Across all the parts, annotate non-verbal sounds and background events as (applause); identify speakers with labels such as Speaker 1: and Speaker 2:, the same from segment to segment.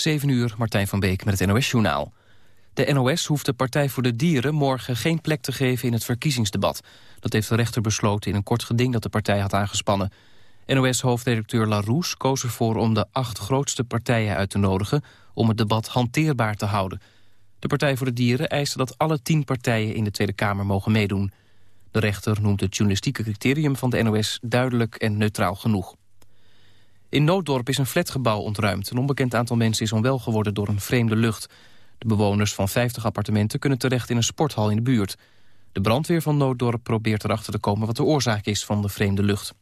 Speaker 1: 7 uur, Martijn van Beek met het NOS-journaal. De NOS hoeft de Partij voor de Dieren morgen geen plek te geven in het verkiezingsdebat. Dat heeft de rechter besloten in een kort geding dat de partij had aangespannen. NOS-hoofdredacteur Larousse koos ervoor om de acht grootste partijen uit te nodigen... om het debat hanteerbaar te houden. De Partij voor de Dieren eiste dat alle tien partijen in de Tweede Kamer mogen meedoen. De rechter noemt het journalistieke criterium van de NOS duidelijk en neutraal genoeg. In Nooddorp is een flatgebouw ontruimd. Een onbekend aantal mensen is onwel geworden door een vreemde lucht. De bewoners van 50 appartementen kunnen terecht in een sporthal in de buurt. De brandweer van Nooddorp probeert erachter te komen wat de oorzaak is van de vreemde lucht.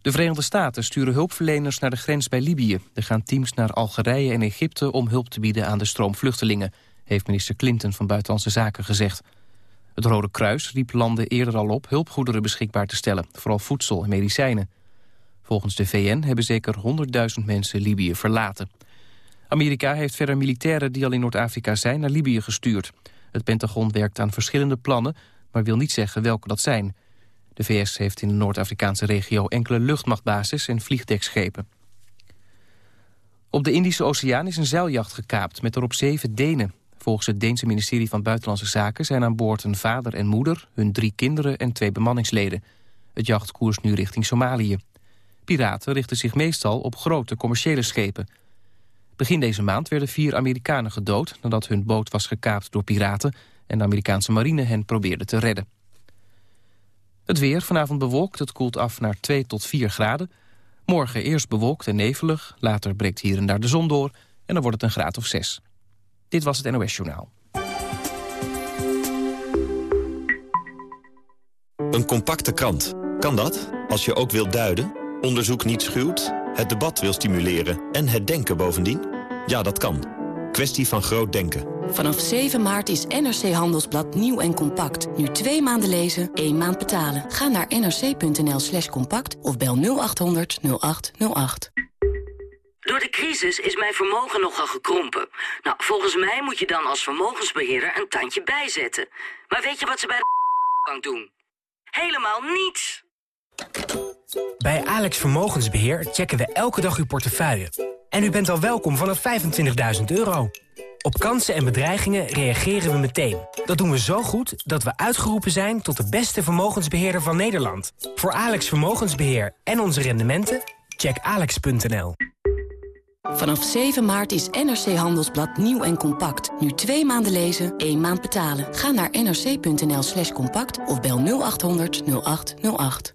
Speaker 1: De Verenigde Staten sturen hulpverleners naar de grens bij Libië. Er gaan teams naar Algerije en Egypte om hulp te bieden aan de stroom vluchtelingen, heeft minister Clinton van Buitenlandse Zaken gezegd. Het Rode Kruis riep landen eerder al op hulpgoederen beschikbaar te stellen, vooral voedsel en medicijnen. Volgens de VN hebben zeker 100.000 mensen Libië verlaten. Amerika heeft verder militairen die al in Noord-Afrika zijn naar Libië gestuurd. Het Pentagon werkt aan verschillende plannen, maar wil niet zeggen welke dat zijn. De VS heeft in de Noord-Afrikaanse regio enkele luchtmachtbasis en vliegdekschepen. Op de Indische Oceaan is een zeiljacht gekaapt met erop zeven Denen. Volgens het Deense ministerie van Buitenlandse Zaken zijn aan boord een vader en moeder, hun drie kinderen en twee bemanningsleden. Het jacht koers nu richting Somalië. Piraten richten zich meestal op grote commerciële schepen. Begin deze maand werden vier Amerikanen gedood... nadat hun boot was gekaapt door piraten... en de Amerikaanse marine hen probeerde te redden. Het weer, vanavond bewolkt, het koelt af naar 2 tot 4 graden. Morgen eerst bewolkt en nevelig, later breekt hier en daar de zon door... en dan wordt het een graad of 6. Dit was het NOS Journaal.
Speaker 2: Een compacte krant. Kan dat? Als je ook wilt duiden onderzoek niet schuwt, het debat wil stimuleren en het denken bovendien? Ja, dat kan. Kwestie van groot denken.
Speaker 3: Vanaf 7 maart is NRC Handelsblad nieuw en compact. Nu twee maanden lezen, één maand betalen. Ga naar nrc.nl slash compact of bel 0800 0808.
Speaker 4: Door de crisis is mijn vermogen nogal gekrompen. Nou, volgens mij moet je dan als vermogensbeheerder een tandje bijzetten. Maar weet je wat ze bij de bank doen? Helemaal niets!
Speaker 5: Bij Alex Vermogensbeheer checken we elke dag uw portefeuille. En u bent al welkom vanaf 25.000 euro. Op kansen en bedreigingen reageren we meteen. Dat doen we zo goed dat we uitgeroepen zijn tot de beste vermogensbeheerder van Nederland. Voor Alex Vermogensbeheer en onze rendementen, check alex.nl.
Speaker 3: Vanaf 7 maart is NRC Handelsblad nieuw en compact. Nu twee maanden lezen, één maand betalen. Ga naar nrc.nl slash compact of bel 0800 0808.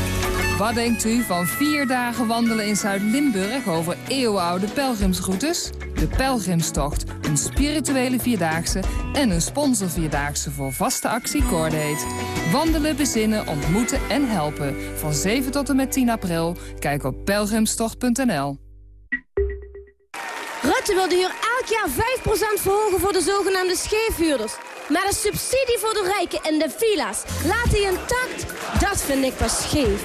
Speaker 6: Wat denkt u van vier dagen wandelen in Zuid-Limburg over eeuwenoude pelgrimsroutes? De Pelgrimstocht, een spirituele vierdaagse en een sponsorvierdaagse voor vaste actie Cordate. Wandelen, bezinnen, ontmoeten en helpen. Van 7 tot en met 10 april. Kijk op pelgrimstocht.nl.
Speaker 7: Rutte wil de huur elk jaar 5% verhogen voor de zogenaamde scheefhuurders. Maar de subsidie voor de rijken en de villa's laat hij intact? Dat vind ik pas scheef.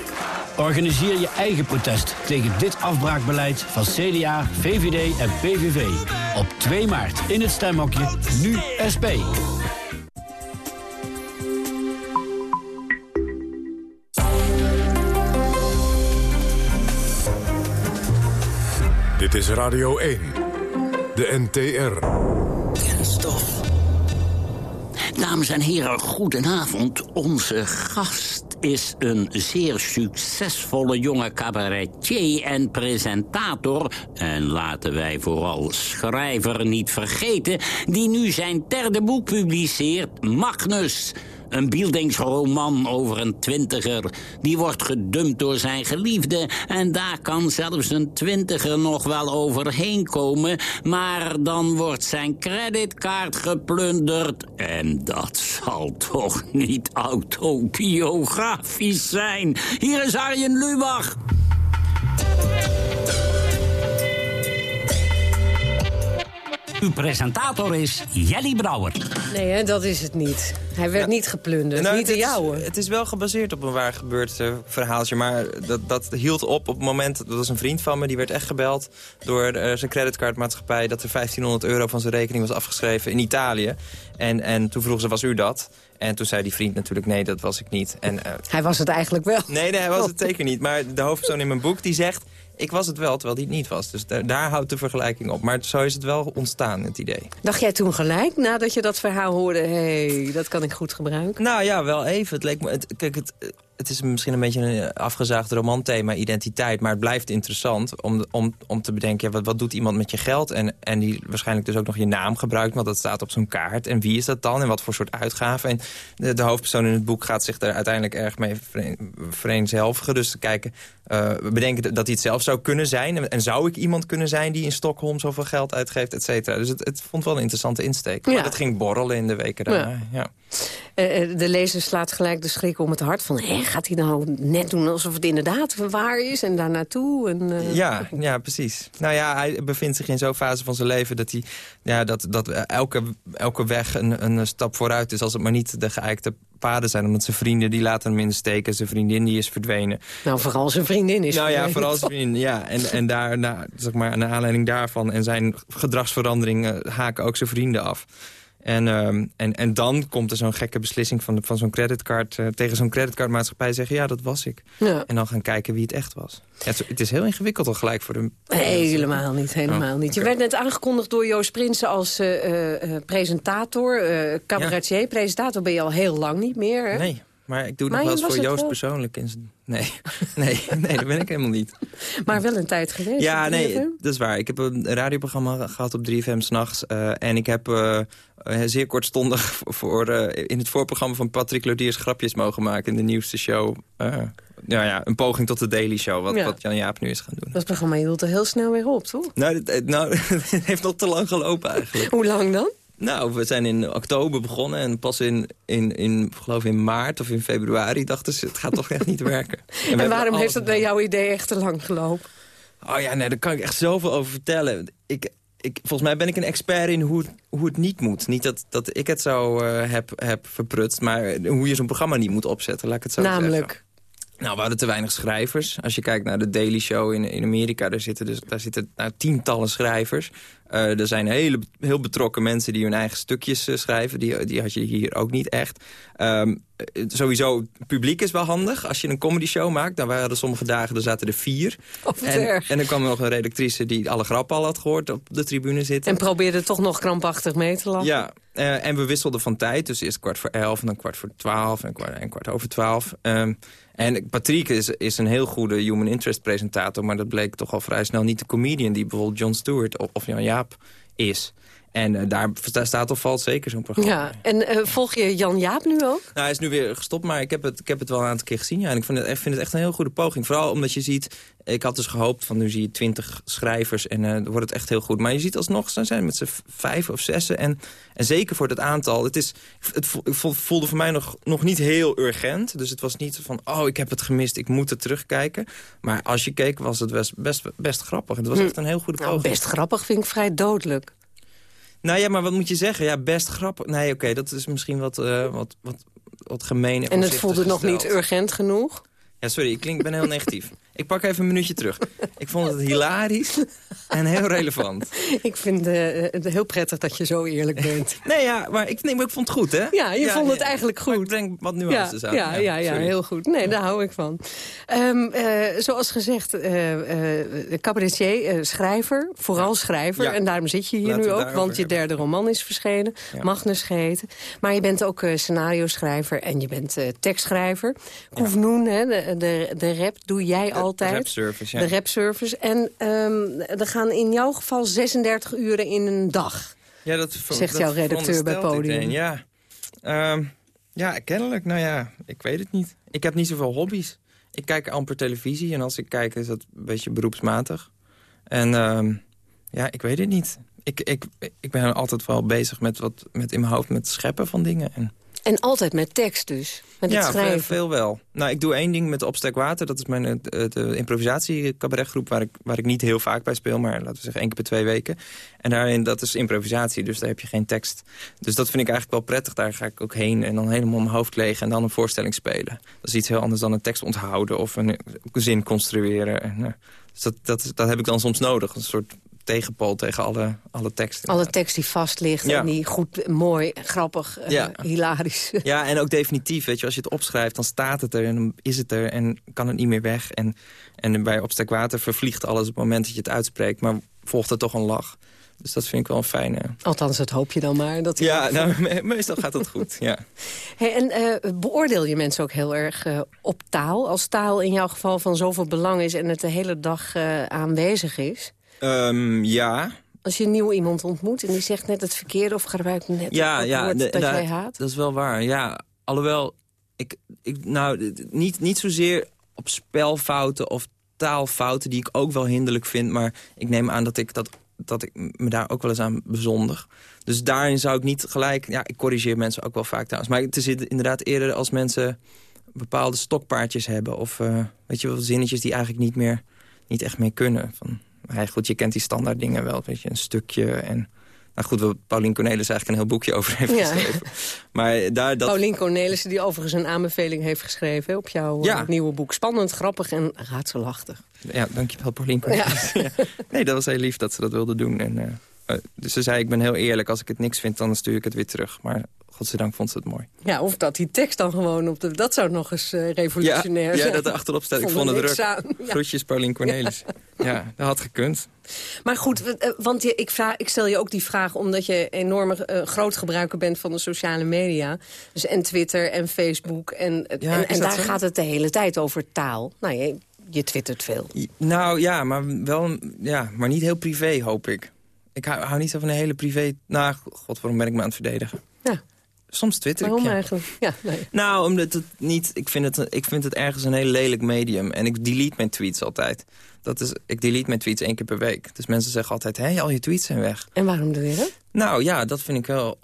Speaker 8: Organiseer je eigen protest tegen dit afbraakbeleid van CDA, VVD en PVV. Op 2 maart in het stemhokje Nu SP.
Speaker 9: Dit is Radio 1. De NTR.
Speaker 10: Kenstof. Dames en heren, goedenavond. Onze gast is een zeer succesvolle jonge cabaretier en presentator... en laten wij vooral schrijver niet vergeten... die nu zijn derde boek publiceert, Magnus... Een Bieldingsroman over een twintiger. Die wordt gedumpt door zijn geliefde. En daar kan zelfs een twintiger nog wel overheen komen. Maar dan wordt zijn creditcard geplunderd. En dat zal toch niet autobiografisch zijn. Hier is Arjen Lubach. Uw presentator is Jelly Brouwer.
Speaker 11: Nee, hè, dat is het niet. Hij werd niet geplunderd,
Speaker 12: Nou,
Speaker 11: niet de
Speaker 12: het is-
Speaker 11: jouwe.
Speaker 12: Het is wel gebaseerd op een waar gebeurd eh, verhaaltje. Maar dat, dat hield op op het moment... Dat was een vriend van me, die werd echt gebeld... door eh, zijn creditcardmaatschappij... dat er 1500 euro van zijn rekening was afgeschreven in Italië. En, en toen vroeg ze, was u dat? En toen zei die vriend natuurlijk, nee, dat was ik niet. En, eh,
Speaker 11: Hij was het eigenlijk wel.
Speaker 12: nee, nee, hij was het (laughs) zeker niet. Maar de hoofdpersoon in mijn boek, die zegt... ik was het wel, terwijl die het niet was. Dus daar, daar houdt de vergelijking op. Maar zo is het wel ontstaan, het idee.
Speaker 11: Dacht jij toen gelijk, nadat je dat verhaal hoorde... hé, hey, dat kan ik goed gebruiken?
Speaker 12: Nou ja, wel even. Het leek me, het, kijk, het, het is misschien een beetje een afgezaagd romanthema, identiteit. Maar het blijft interessant om, om, om te bedenken... Ja, wat, wat doet iemand met je geld? En, en die waarschijnlijk dus ook nog je naam gebruikt... want dat staat op zo'n kaart. En wie is dat dan? En wat voor soort uitgaven? En de, de hoofdpersoon in het boek gaat zich daar uiteindelijk erg mee vereen- vereenzelvigen. Dus te kijken, eh, we bedenken dat hij het zelf zou kunnen zijn. En, en zou ik iemand kunnen zijn die in Stockholm zoveel geld uitgeeft, et cetera. Dus het, het vond wel een interessante insteek.
Speaker 11: Ja.
Speaker 12: Maar dat ging borrelen in de weken daarna. ja.
Speaker 11: Eh, eh, de lezer slaat gelijk de schrik om het hart van... gaat hij nou net doen alsof het inderdaad waar is en daar naartoe? En, eh,
Speaker 12: Ja, ja, precies. Nou ja, hij bevindt zich in zo'n fase van zijn leven... dat, hij, ja, dat, dat elke, elke weg een, een stap vooruit is... als het maar niet de geëikte paden zijn. Omdat zijn vrienden die laten hem in de steek... en zijn vriendin die is verdwenen.
Speaker 11: Nou, vooral zijn vriendin is
Speaker 12: Nou ja, vooral zijn vriendin, ja. En, en daar, nou, zeg maar, naar aanleiding daarvan... en zijn gedragsverandering eh, haken ook zijn vrienden af. En, ehm, en, en dan komt er zo'n gekke beslissing van, de- van zo'n creditcard... eh, tegen zo'n creditcardmaatschappij zeggen... ja, dat was ik.
Speaker 11: Ja.
Speaker 12: En dan gaan kijken wie het echt was. Ja, het, is- het is heel ingewikkeld al gelijk voor de...
Speaker 11: Helemaal niet, helemaal
Speaker 12: Oh,
Speaker 11: niet. Je werd net aangekondigd door Joost Prinsen als eh, eh, presentator, cabaretier. Presentator ben je al heel lang niet meer, hè?
Speaker 12: Nee, maar ik doe het nog wel eens voor Joost
Speaker 11: wel.
Speaker 12: persoonlijk. In zijn... nee. (laughs) nee, nee, dat ben ik helemaal niet. (laughs)
Speaker 11: Maar wel een tijd geweest.
Speaker 12: Ja, nee,
Speaker 11: 3FM.
Speaker 12: dat is waar. Ik heb een radioprogramma gehad op 3FM s'nachts. eh en ik heb eh, eh, zeer kortstondig (laughs) voor, in het voorprogramma van Patrick Lodiers grapjes mogen maken. In de nieuwste show. nou ja, een poging tot de Daily Show. Wat,
Speaker 11: Ja.
Speaker 12: wat Jan Jaap nu is gaan doen.
Speaker 11: Dat programma hield er heel snel weer op, toch?
Speaker 12: Nou, nou, het heeft nog te lang gelopen eigenlijk.
Speaker 11: Hoe lang dan?
Speaker 12: Nou, we zijn in oktober begonnen en pas in, in, in geloof in maart of in februari dachten ze, het gaat toch echt niet werken. (laughs) we
Speaker 11: En, waarom heeft het naar jouw idee echt te lang gelopen?
Speaker 12: Oh ja, nee, daar kan ik echt zoveel over vertellen. Ik, ik, volgens mij ben ik een expert in hoe, het- hoe het niet moet. Niet dat, dat ik het zo eh, heb, heb verprutst, maar hoe je zo'n programma niet moet opzetten, laat ik het zo zeggen.
Speaker 11: Namelijk?
Speaker 12: Nou, we hadden te weinig schrijvers. Als je kijkt naar de Daily Show in, in Amerika, daar zitten, dus, daar zitten nou, tientallen schrijvers. Eh, er zijn hele, heel betrokken mensen die hun eigen stukjes eh, schrijven. Die, die had je hier ook niet echt. Ehm, eh, sowieso, publiek is wel handig. Als je een comedy show maakt, dan waren er sommige dagen, er zaten er vier.
Speaker 11: Of wat
Speaker 12: en,
Speaker 11: erg.
Speaker 12: en dan kwam er nog een redactrice die alle grappen al had gehoord op de tribune zitten.
Speaker 11: En probeerde toch nog krampachtig mee te lachen?
Speaker 12: Ja, eh, en we wisselden van tijd. Dus eerst kwart voor elf en dan kwart voor twaalf en kwart, en kwart over twaalf. Ehm, en Patrick is, is een heel goede human interest presentator... maar dat bleek toch al vrij snel niet de comedian... die bijvoorbeeld Jon Stewart of, of Jan Jaap is. En eh, daar sta- staat of valt zeker zo'n programma.
Speaker 11: Ja, en eh, volg je Jan Jaap nu ook?
Speaker 12: Nou, hij is nu weer gestopt, maar ik heb het, ik heb het wel een aantal keer gezien. Ja, en ik vind het, ik vind het echt een heel goede poging. Vooral omdat je ziet, ik had dus gehoopt van nu zie je twintig schrijvers en eh, dan wordt het echt heel goed. Maar je ziet alsnog, ze zijn met z'n vijf of zessen. En, en zeker voor dat aantal, het, is, het vo- vo- voelde voor mij nog, nog niet heel urgent. Dus het was niet van, oh ik heb het gemist, ik moet het terugkijken. Maar als je keek was het best, best, best grappig. Het was
Speaker 11: Hm.
Speaker 12: echt een heel goede
Speaker 11: Nou,
Speaker 12: poging.
Speaker 11: best grappig vind ik vrij dodelijk.
Speaker 12: Nou ja, maar wat moet je zeggen? Ja, best grappig. Nee, oké, dat is misschien wat, eh, wat, wat, wat gemeen.
Speaker 11: En het voelde nog niet urgent genoeg?
Speaker 12: Ja, sorry, ik klink, ben heel negatief. Ik pak even een minuutje terug. Ik vond het hilarisch en heel relevant.
Speaker 11: Ik vind eh, het heel prettig dat je zo eerlijk bent. (laughs)
Speaker 12: Nee, ja, maar ik, nee, maar ik vond het goed, hè?
Speaker 11: Ja, je vond het eigenlijk goed.
Speaker 12: ik breng wat
Speaker 11: Ja,
Speaker 12: nuances aan.
Speaker 11: ja, ja, ja, heel goed. Nee, daar hou ik van. Ehm, eh, zoals gezegd, eh, cabaretier, schrijver, vooral schrijver.
Speaker 12: Ja.
Speaker 11: En daarom zit je hier
Speaker 12: Laten
Speaker 11: nu ook, want je derde roman is verschenen.
Speaker 12: Ja.
Speaker 11: Magnus geheten. Maar je bent ook scenario-schrijver en je bent tekstschrijver. Koefnoen, hè, de, de, de rap doe jij altijd.
Speaker 12: rapservice, ja.
Speaker 11: De rapservice. En ehm, er gaan in jouw geval 36 uren in een dag.
Speaker 12: Ja, dat
Speaker 11: Zegt
Speaker 12: dat
Speaker 11: jouw redacteur bij Podium.
Speaker 12: Ja. Ehm, ja, kennelijk. Nou ja, ik weet het niet. Ik heb niet zoveel hobby's. Ik kijk amper televisie en als ik kijk is dat een beetje beroepsmatig. En ehm, ja, ik weet het niet. Ik, ik, ik ben altijd wel bezig met wat met in mijn hoofd met scheppen van dingen. En
Speaker 11: En altijd met tekst dus? Met het
Speaker 12: ja,
Speaker 11: schrijven?
Speaker 12: veel wel. Nou, ik doe één ding met Opstek Water. Dat is mijn de, de improvisatie-cabaretgroep... Waar ik, waar ik niet heel vaak bij speel, maar laten we zeggen één keer per twee weken. En daarin, dat is improvisatie, dus daar heb je geen tekst. Dus dat vind ik eigenlijk wel prettig. Daar ga ik ook heen en dan helemaal mijn hoofd leeg... en dan een voorstelling spelen. Dat is iets heel anders dan een tekst onthouden... of een, zin construeren. En, uh, dus dat, dat, dat heb ik dan soms nodig. Een soort tegenpool tegen alle, alle teksten.
Speaker 11: Alle tekst die vast ligt
Speaker 12: Ja.
Speaker 11: en die goed, mooi, grappig, eh, hilarisch. (laughs)
Speaker 12: Ja, en ook definitief. Weet je, als je het opschrijft, dan staat het er en dan is het er en kan het niet meer weg. En, en bij Opstek Water vervliegt alles op het moment dat je het uitspreekt, maar volgt er toch een lach. Dus dat vind ik wel een fijne...
Speaker 11: Althans, dat hoop je dan maar. Dat
Speaker 12: Ja, nou, me- meestal gaat dat goed, (laughs) ja.
Speaker 11: Hey, en eh, beoordeel je mensen ook heel erg eh, op taal? Als taal in jouw geval van zoveel belang is en het de hele dag aanwezig is?
Speaker 12: Ehm, ja,
Speaker 11: Als je een nieuw iemand ontmoet en die zegt net het verkeerde... of gebruikt net
Speaker 12: ja,
Speaker 11: het
Speaker 12: ja
Speaker 11: dat jij haat?
Speaker 12: dat is wel waar. Ja, alhoewel, ik, ik, nou, niet, niet zozeer op spelfouten of taalfouten... die ik ook wel hinderlijk vind, maar ik neem aan dat ik, dat, dat ik me daar ook wel eens aan bezondig. Dus daarin zou ik niet gelijk... Ja, ik corrigeer mensen ook wel vaak trouwens. Maar het is inderdaad eerder als mensen bepaalde stokpaardjes hebben... of eh, weet je wel, zinnetjes die eigenlijk niet meer niet echt meer kunnen. Van, ja, goed, je kent die standaard dingen wel, weet je, een stukje en... Nou goed, waar Paulien Cornelis eigenlijk een heel boekje over heeft
Speaker 11: Ja.
Speaker 12: geschreven. Maar daar, dat,
Speaker 11: Paulien Cornelissen, die overigens een aanbeveling heeft geschreven... hè, op jouw eh,
Speaker 12: Ja.
Speaker 11: nieuwe boek. Spannend, grappig en raadselachtig.
Speaker 12: Ja, dankjewel Paulien Cornelis. Ja. Nee, dat was heel lief dat ze dat wilde doen. En, eh, dus ze zei, ik ben heel eerlijk, als ik het niks vind, dan stuur ik het weer terug. Maar godzijdank vond ze het mooi.
Speaker 11: Ja, of dat die tekst dan gewoon op de... Dat zou nog eens eh,
Speaker 12: Ja,
Speaker 11: revolutionair
Speaker 12: ja
Speaker 11: zijn.
Speaker 12: dat er achterop staat, (laughs) ik
Speaker 11: Vond
Speaker 12: het druk.
Speaker 11: aan. Ja.
Speaker 12: Groetjes Paulien Cornelis. Ja, (laughs) dat had gekund.
Speaker 11: Maar goed, eh, want je, ik, vraag, ik stel je ook die vraag... omdat je enorme eh, groot gebruiker bent van de sociale media. Dus en Twitter en Facebook. En,
Speaker 12: Ja,
Speaker 11: en, en daar
Speaker 12: zo?
Speaker 11: gaat het de hele tijd over taal. Nou, je, je twittert veel.
Speaker 12: Nou ja, maar, wel, ja, maar niet heel privé, hoop ik. Ik hou, hou niet zo van een hele privé... Nou, god, waarom ben ik me aan het verdedigen?
Speaker 11: Ja.
Speaker 12: Soms twitter ik,
Speaker 11: Waarom
Speaker 12: ja.
Speaker 11: eigenlijk? Ja, nee.
Speaker 12: Nou, omdat het niet... Ik vind het, ik vind het ergens een heel lelijk medium. En ik delete mijn tweets altijd. Dat is, ik delete mijn tweets één keer per week. Dus mensen zeggen altijd, hé, al je tweets zijn weg.
Speaker 11: En waarom doe je dat?
Speaker 12: Nou ja, dat vind ik wel...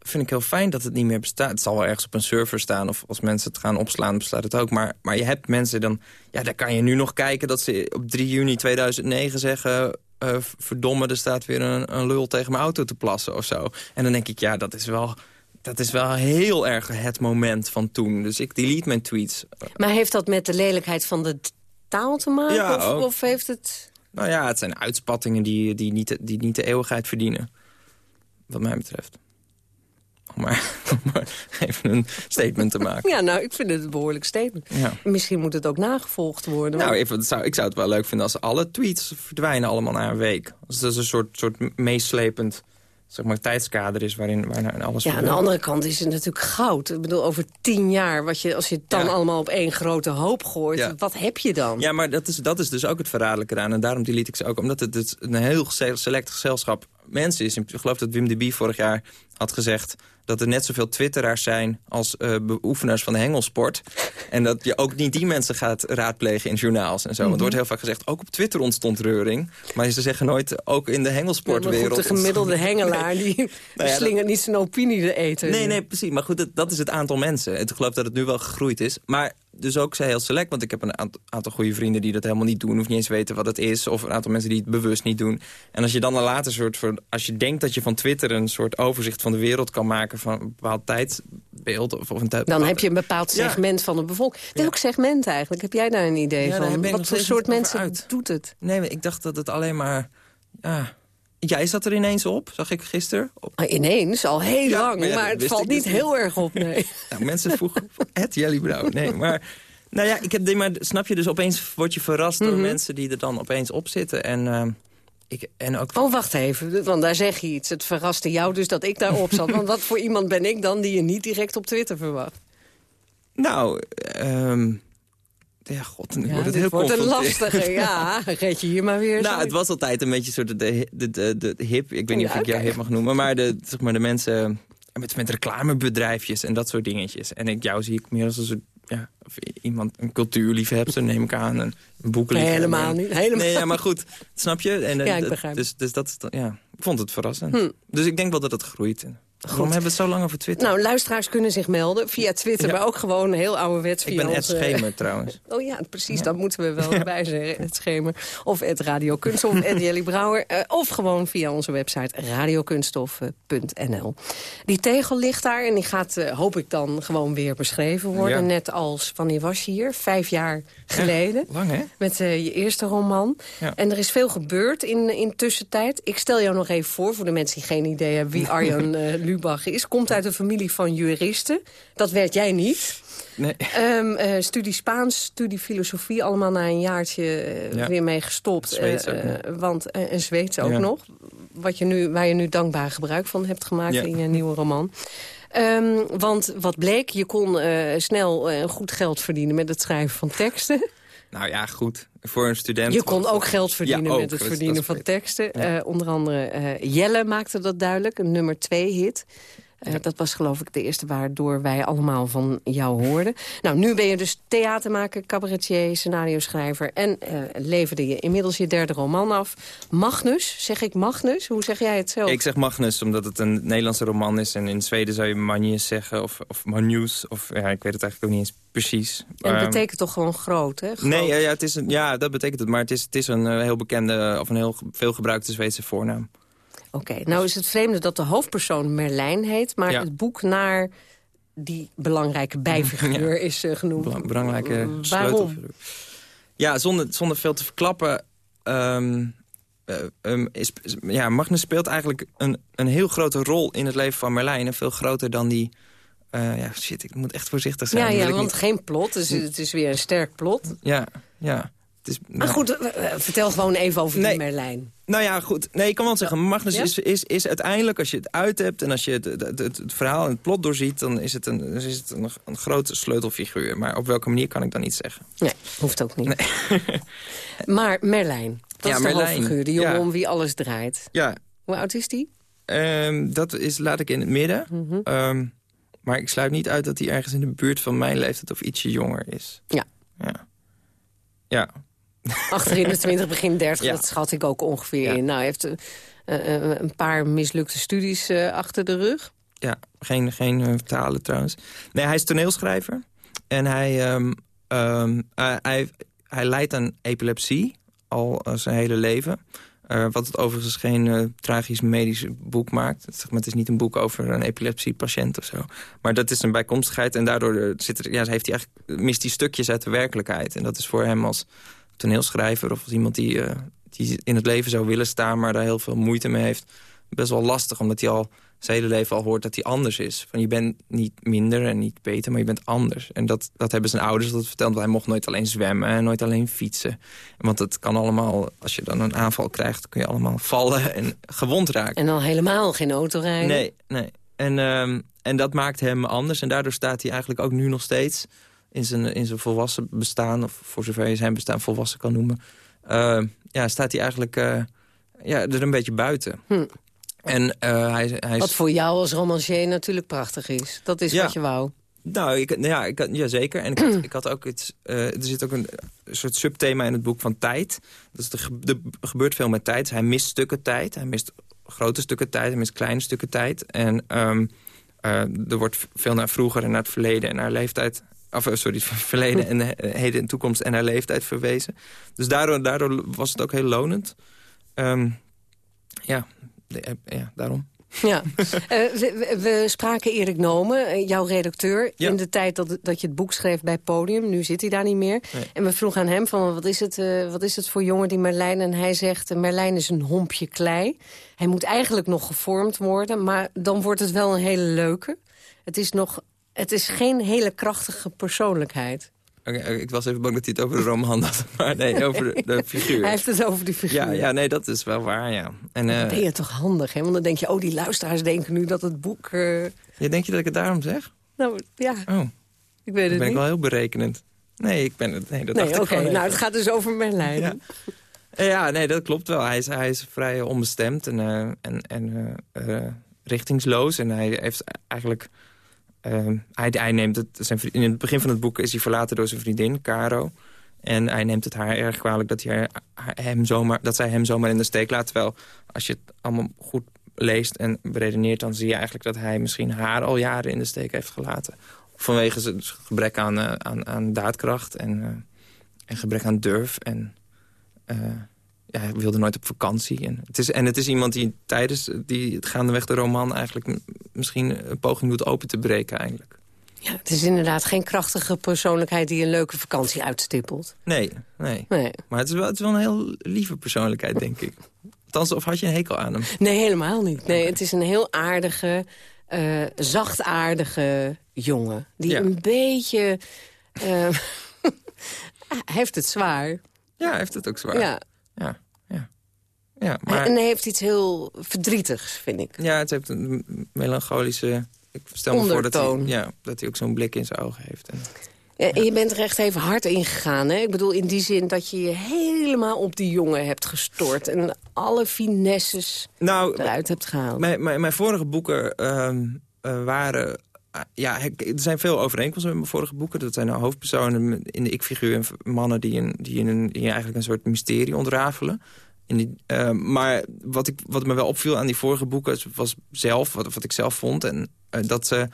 Speaker 12: Vind ik heel fijn dat het niet meer bestaat. Het zal wel ergens op een server staan. Of als mensen het gaan opslaan, bestaat het ook. Maar, maar je hebt mensen dan... Ja, daar kan je nu nog kijken dat ze op 3 juni 2009 zeggen... eh, verdomme, er staat weer een, een lul tegen mijn auto te plassen of zo. En dan denk ik, ja, dat is wel... Dat is wel heel erg het moment van toen. Dus ik delete mijn tweets.
Speaker 11: Maar heeft dat met de lelijkheid van de taal te maken?
Speaker 12: Ja,
Speaker 11: of, of heeft het...
Speaker 12: Nou ja, het zijn uitspattingen die, die, niet, die niet de eeuwigheid verdienen. Wat mij betreft. Om maar, (laughs) maar even een statement te maken.
Speaker 11: Ja, nou, ik vind het een behoorlijk statement.
Speaker 12: Ja.
Speaker 11: Misschien moet het ook nagevolgd worden.
Speaker 12: Nou,
Speaker 11: want-
Speaker 12: even, het zou, ik zou het wel leuk vinden als alle tweets verdwijnen allemaal na een week. Als dat een soort, soort meeslepend zeg maar, tijdskader is waarin, waarin alles
Speaker 11: ja, aan de andere kant is het natuurlijk goud. Ik bedoel, over tien jaar, wat je, als je het dan
Speaker 12: Ja.
Speaker 11: allemaal op één grote hoop gooit...
Speaker 12: Ja.
Speaker 11: wat heb je dan?
Speaker 12: Ja, maar dat is, dat is dus ook het verraderlijke eraan. En daarom delete ik ze ook. Omdat het, het een heel se- select gezelschap mensen is. Ik geloof dat Wim de Bie vorig jaar had gezegd... dat er net zoveel twitteraars zijn als eh, beoefenaars van de hengelsport. en dat je ook niet die mensen gaat raadplegen in journaals en zo. Want er wordt heel vaak gezegd, ook op Twitter ontstond reuring. Maar ze zeggen nooit, ook in de
Speaker 11: Ja,
Speaker 12: hengelsportwereld...
Speaker 11: goed, de gemiddelde hengelaar, die
Speaker 12: Nou ja, dat-
Speaker 11: slingert niet zijn opinie de eten.
Speaker 12: Nee, nee, precies. Maar goed, dat, dat is het aantal mensen. Ik geloof dat het nu wel gegroeid is. Maar dus ook zij heel select. Want ik heb een aantal, aantal goede vrienden die dat helemaal niet doen. Of niet eens weten wat het is. Of een aantal mensen die het bewust niet doen. En als je dan een later soort van... Als je denkt dat je van Twitter een soort overzicht van de wereld kan maken... van een bepaald tijdsbeeld. Of, of een tijd,
Speaker 11: Dan heb je een bepaald
Speaker 12: Ja.
Speaker 11: segment van de bevolking. Welk segment eigenlijk? Heb jij daar een idee
Speaker 12: Ja,
Speaker 11: van? Wat voor soort mensen
Speaker 12: uit.
Speaker 11: doet het?
Speaker 12: Nee, ik dacht dat het alleen maar... Ja, jij zat er ineens op, zag ik gisteren. Op,
Speaker 11: Ah, ineens, al heel
Speaker 12: Ja,
Speaker 11: lang.
Speaker 12: maar ja,
Speaker 11: maar
Speaker 12: dat
Speaker 11: het valt
Speaker 12: ik
Speaker 11: niet
Speaker 12: dus
Speaker 11: heel erg op, nee. (laughs)
Speaker 12: Nou, mensen vroegen, het Jellybrouw. Nee, maar... Nou ja, ik heb, die- maar snap je, dus opeens word je verrast door
Speaker 11: Mhm.
Speaker 12: mensen die er dan opeens op zitten. En, ehm, ik, en ook...
Speaker 11: Oh, wacht even, want daar zeg je iets. Het verraste jou dus dat ik daarop zat. Want wat voor iemand ben ik dan die je niet direct op Twitter verwacht?
Speaker 12: Nou, ehm ja, god, nu
Speaker 11: Ja,
Speaker 12: wordt het heel
Speaker 11: wordt een lastige, ja. (laughs) Red je hier maar weer
Speaker 12: Nou,
Speaker 11: zo.
Speaker 12: het was altijd een beetje soort de, de, de, de hip. Ik weet niet
Speaker 11: Ja,
Speaker 12: of ik jou hip mag noemen. Maar de, zeg maar de mensen met, met reclamebedrijfjes en dat soort dingetjes. En ik, jou zie ik meer als een soort... Ja, of iemand, een cultuurliefhebster, neem ik aan. Een, boekenliefhebber.
Speaker 11: Nee, helemaal niet, helemaal.
Speaker 12: Nee, ja, maar goed. Snap je? En, eh,
Speaker 11: Ja, ik
Speaker 12: dat-
Speaker 11: begrijp.
Speaker 12: Dus, dus dat ja, ik vond het verrassend.
Speaker 11: Hm.
Speaker 12: Dus ik denk wel dat het groeit. Waarom hebben we het zo lang over Twitter?
Speaker 11: Nou, luisteraars kunnen zich melden via Twitter,
Speaker 12: Ja.
Speaker 11: maar ook gewoon heel ouderwets via
Speaker 12: ik ben Ed
Speaker 11: onze-
Speaker 12: Schemer trouwens. (laughs)
Speaker 11: Oh ja, precies, dat moeten we wel (laughs) erbij zeggen. Het schemer. Of het Radio Kunststof, of Ed (laughs) Jelly Brouwer. eh, of gewoon via onze website radiokunststof.nl. Die tegel ligt daar en die gaat, eh, hoop ik dan, gewoon weer beschreven worden.
Speaker 12: Ja.
Speaker 11: Net als, wanneer was je hier? Vijf jaar geleden.
Speaker 12: Lang, hè?
Speaker 11: Met eh, je eerste roman.
Speaker 12: Ja.
Speaker 11: En er is veel gebeurd in, in tussentijd. Ik stel jou nog even voor, voor de mensen die geen idee hebben... wie Arjan eh, Lubach is. Komt uit een familie van juristen. Dat werd jij niet.
Speaker 12: Nee.
Speaker 11: Ehm, eh, studie Spaans, studie filosofie, allemaal na een jaartje eh,
Speaker 12: Ja.
Speaker 11: weer mee gestopt.
Speaker 12: Zweeds ook
Speaker 11: Eh, want, en Zweeds ook
Speaker 12: Ja.
Speaker 11: nog. Wat je nu, waar je nu dankbaar gebruik van hebt gemaakt
Speaker 12: Ja.
Speaker 11: in je nieuwe roman. Ehm, want wat bleek, je kon snel goed geld verdienen met het schrijven van teksten.
Speaker 12: Nou ja, goed. Voor een student...
Speaker 11: Je kon ook geld verdienen
Speaker 12: Ja, ook.
Speaker 11: met het verdienen van teksten.
Speaker 12: Ja.
Speaker 11: Eh, onder andere eh, Jelle maakte dat duidelijk, een nummer twee hit. Eh, Dat was geloof ik de eerste waardoor wij allemaal van jou hoorden. Nou, nu ben je dus theatermaker, cabaretier, scenario-schrijver... en eh, leverde je inmiddels je derde roman af. Magnus, zeg ik Magnus? Hoe zeg jij het zelf?
Speaker 12: Ik zeg Magnus, omdat het een Nederlandse roman is. En in Zweden zou je Magnus zeggen, of, of Magnus. Of ja, ik weet het eigenlijk ook niet eens precies.
Speaker 11: en het
Speaker 12: Ehm,
Speaker 11: betekent toch gewoon groot, hè? Groot.
Speaker 12: Nee, ja, ja, het is een, ja, dat betekent het. Maar het is, het is een eh, heel bekende, of een heel veel gebruikte Zweedse voornaam.
Speaker 11: Oké, nou is het vreemde dat de hoofdpersoon Merlijn heet... maar
Speaker 12: Ja.
Speaker 11: het boek naar die belangrijke bijfiguur (laughs) is eh, genoemd.
Speaker 12: Belang- belangrijke
Speaker 11: Waarom?
Speaker 12: sleutelfiguur. Ja, zonder, zonder veel te verklappen... ehm, is, ja, Magnus speelt eigenlijk een, een heel grote rol in het leven van Merlijn. En veel groter dan die... eh, ja, shit, ik moet echt voorzichtig zijn.
Speaker 11: Ja, ja want
Speaker 12: niet-
Speaker 11: geen plot, dus het is weer een sterk plot.
Speaker 12: Ja, ja.
Speaker 11: Maar goed, eh, eh, vertel gewoon even over die
Speaker 12: Nee.
Speaker 11: Merlijn.
Speaker 12: Nou ja, goed. Nee, ik kan wel zeggen, Magnus
Speaker 11: Ja?
Speaker 12: is, is, is uiteindelijk, als je het uit hebt... en als je het, het, het, het verhaal en het plot doorziet... dan is het, een, is het een, een grote sleutelfiguur. Maar op welke manier kan ik dan niet zeggen.
Speaker 11: Nee, hoeft ook niet. (laughs) maar Merlijn, dat
Speaker 12: Ja,
Speaker 11: is de
Speaker 12: Merlijn,
Speaker 11: hoofdfiguur, die jongen
Speaker 12: ja.
Speaker 11: om wie alles draait.
Speaker 12: Ja,
Speaker 11: Hoe oud is die?
Speaker 12: ehm, dat is, laat ik in het midden.
Speaker 11: Mhm.
Speaker 12: Ehm, maar ik sluit niet uit dat hij ergens in de buurt van mijn leeftijd... of ietsje jonger is.
Speaker 11: Ja.
Speaker 12: Ja. Ja.
Speaker 11: Achterin de 20, begin 30,
Speaker 12: Ja.
Speaker 11: dat schat ik ook ongeveer
Speaker 12: Ja.
Speaker 11: in. Nou, hij heeft eh, eh, een paar mislukte studies eh, achter de rug.
Speaker 12: Ja, geen, geen eh, talen trouwens. Nee, hij is toneelschrijver. En hij, ehm, hij, hij, hij lijdt aan epilepsie al eh, zijn hele leven. Eh, wat het overigens geen eh, tragisch medisch boek maakt. Het, zeg maar, het is niet een boek over een epilepsiepatiënt of zo. Maar dat is een bijkomstigheid. En daardoor eh, zit er, ja, heeft hij eigenlijk, mist hij stukjes uit de werkelijkheid. En dat is voor hem als toneelschrijver... of als iemand die, eh, die in het leven zou willen staan... maar daar heel veel moeite mee heeft... best wel lastig, omdat hij al zijn hele leven al hoort dat hij anders is. Van je bent niet minder en niet beter, maar je bent anders. En dat, dat hebben zijn ouders dat verteld. Want hij mocht nooit alleen zwemmen en nooit alleen fietsen. Want het kan allemaal, als je dan een aanval krijgt... kun je allemaal vallen en gewond raken.
Speaker 11: En dan helemaal geen autorijden.
Speaker 12: Nee, nee. En, ehm, en dat maakt hem anders. En daardoor staat hij eigenlijk ook nu nog steeds... in zijn, in zijn volwassen bestaan... of voor zover je zijn bestaan volwassen kan noemen... eh, ja, staat hij eigenlijk eh, ja, er een beetje buiten.
Speaker 11: Hm.
Speaker 12: En eh, hij, hij.
Speaker 11: Wat voor jou als romancier natuurlijk prachtig is. Dat is
Speaker 12: Ja.
Speaker 11: wat je wou.
Speaker 12: Nou, ik, nou ja, ik, ja, zeker. En ik had, ik had ook iets... er zit ook een, soort subthema in het boek van tijd. Dus er, ge- gebeurt veel met tijd. Hij mist stukken tijd. Hij mist grote stukken tijd. Hij mist kleine stukken tijd. En ehm, eh, er wordt veel naar vroeger en naar het verleden en naar leeftijd... Of, eh, sorry, (laughs) verleden en eh, heden en toekomst en naar leeftijd verwezen. Dus daardoor, daardoor was het ook heel lonend. Ehm, ja, de- ja, daarom.
Speaker 11: Ja. (laughs) Eh, we, spraken Erik Nomen, jouw redacteur...
Speaker 12: Ja.
Speaker 11: in de tijd dat, dat je het boek schreef bij Podium. Nu zit hij daar niet meer.
Speaker 12: Nee.
Speaker 11: En we vroegen aan hem, van, wat, is het, wat is het voor jongen die Merlijn... en hij zegt, Merlijn is een hompje klei. Hij moet eigenlijk nog gevormd worden... maar dan wordt het wel een hele leuke. Het is, nog, het is geen hele krachtige persoonlijkheid.
Speaker 12: Ik was even bang dat hij het over de roman had. (laughs) Maar nee, over de, de figuur.
Speaker 11: Hij heeft het over die figuur.
Speaker 12: Ja, ja, nee, dat is wel waar, ja. En,
Speaker 11: Dan
Speaker 12: eh,
Speaker 11: ben je toch handig, hè? Want dan denk je, oh, die luisteraars denken nu dat het boek... eh,
Speaker 12: ja, denk je dat ik het daarom zeg?
Speaker 11: Nou, ja,
Speaker 12: Oh,
Speaker 11: ik weet
Speaker 12: dan
Speaker 11: het
Speaker 12: ben ik
Speaker 11: niet.
Speaker 12: wel heel berekenend. Nee, ik ben het. Nee, dat
Speaker 11: Nee,
Speaker 12: dacht ik
Speaker 11: Nou, het gaat dus over Merlijn.
Speaker 12: Ja. Eh, Ja, nee, dat klopt wel. Hij is, hij is vrij onbestemd en, en, en richtingsloos. En hij heeft eigenlijk... eh, hij, hij neemt het, zijn, in het begin van het boek is hij verlaten door zijn vriendin, Caro. En hij neemt het haar erg kwalijk dat, hij hem zomaar, dat zij hem zomaar in de steek laat. Terwijl als je het allemaal goed leest en beredeneert... dan zie je eigenlijk dat hij misschien haar al jaren in de steek heeft gelaten. Vanwege zijn gebrek aan, uh, aan, aan daadkracht en, uh, en gebrek aan durf. En uh, ja, hij wilde nooit op vakantie. En het, is, en het is iemand die tijdens die gaandeweg de roman... eigenlijk misschien een poging doet open te breken eigenlijk.
Speaker 11: Ja, het is inderdaad geen krachtige persoonlijkheid die een leuke vakantie uitstippelt.
Speaker 12: Nee, nee.
Speaker 11: nee.
Speaker 12: Maar het is, wel, het is wel een heel lieve persoonlijkheid, denk ik. Althans, of had je een hekel aan hem?
Speaker 11: Nee, helemaal niet. Nee, Het is een heel aardige, uh, zachtaardige jongen. Die ja. een beetje... Uh, (laughs) hij heeft het zwaar.
Speaker 12: Ja, hij heeft het ook zwaar.
Speaker 11: Ja.
Speaker 12: Ja maar...
Speaker 11: En hij heeft iets heel verdrietigs, vind ik.
Speaker 12: Ja, het heeft een melancholische ik stel me voor dat hij, ja, dat hij ook zo'n blik in zijn ogen heeft. En,
Speaker 11: ja, en je bent er echt even hard ingegaan, hè? Ik bedoel, in die zin dat je je helemaal op die jongen hebt gestort... en alle finesses nou, eruit hebt gehaald.
Speaker 12: Mijn, mijn, mijn vorige boeken uh, uh, waren... ja, er zijn veel overeenkomsten met mijn vorige boeken. Dat zijn nou hoofdpersonen in de ik-figuur... en mannen die, een, die, in een, die eigenlijk een soort mysterie ontrafelen. Die, uh, maar wat, ik, wat me wel opviel aan die vorige boeken... was zelf, wat, wat ik zelf vond... en uh, dat ze,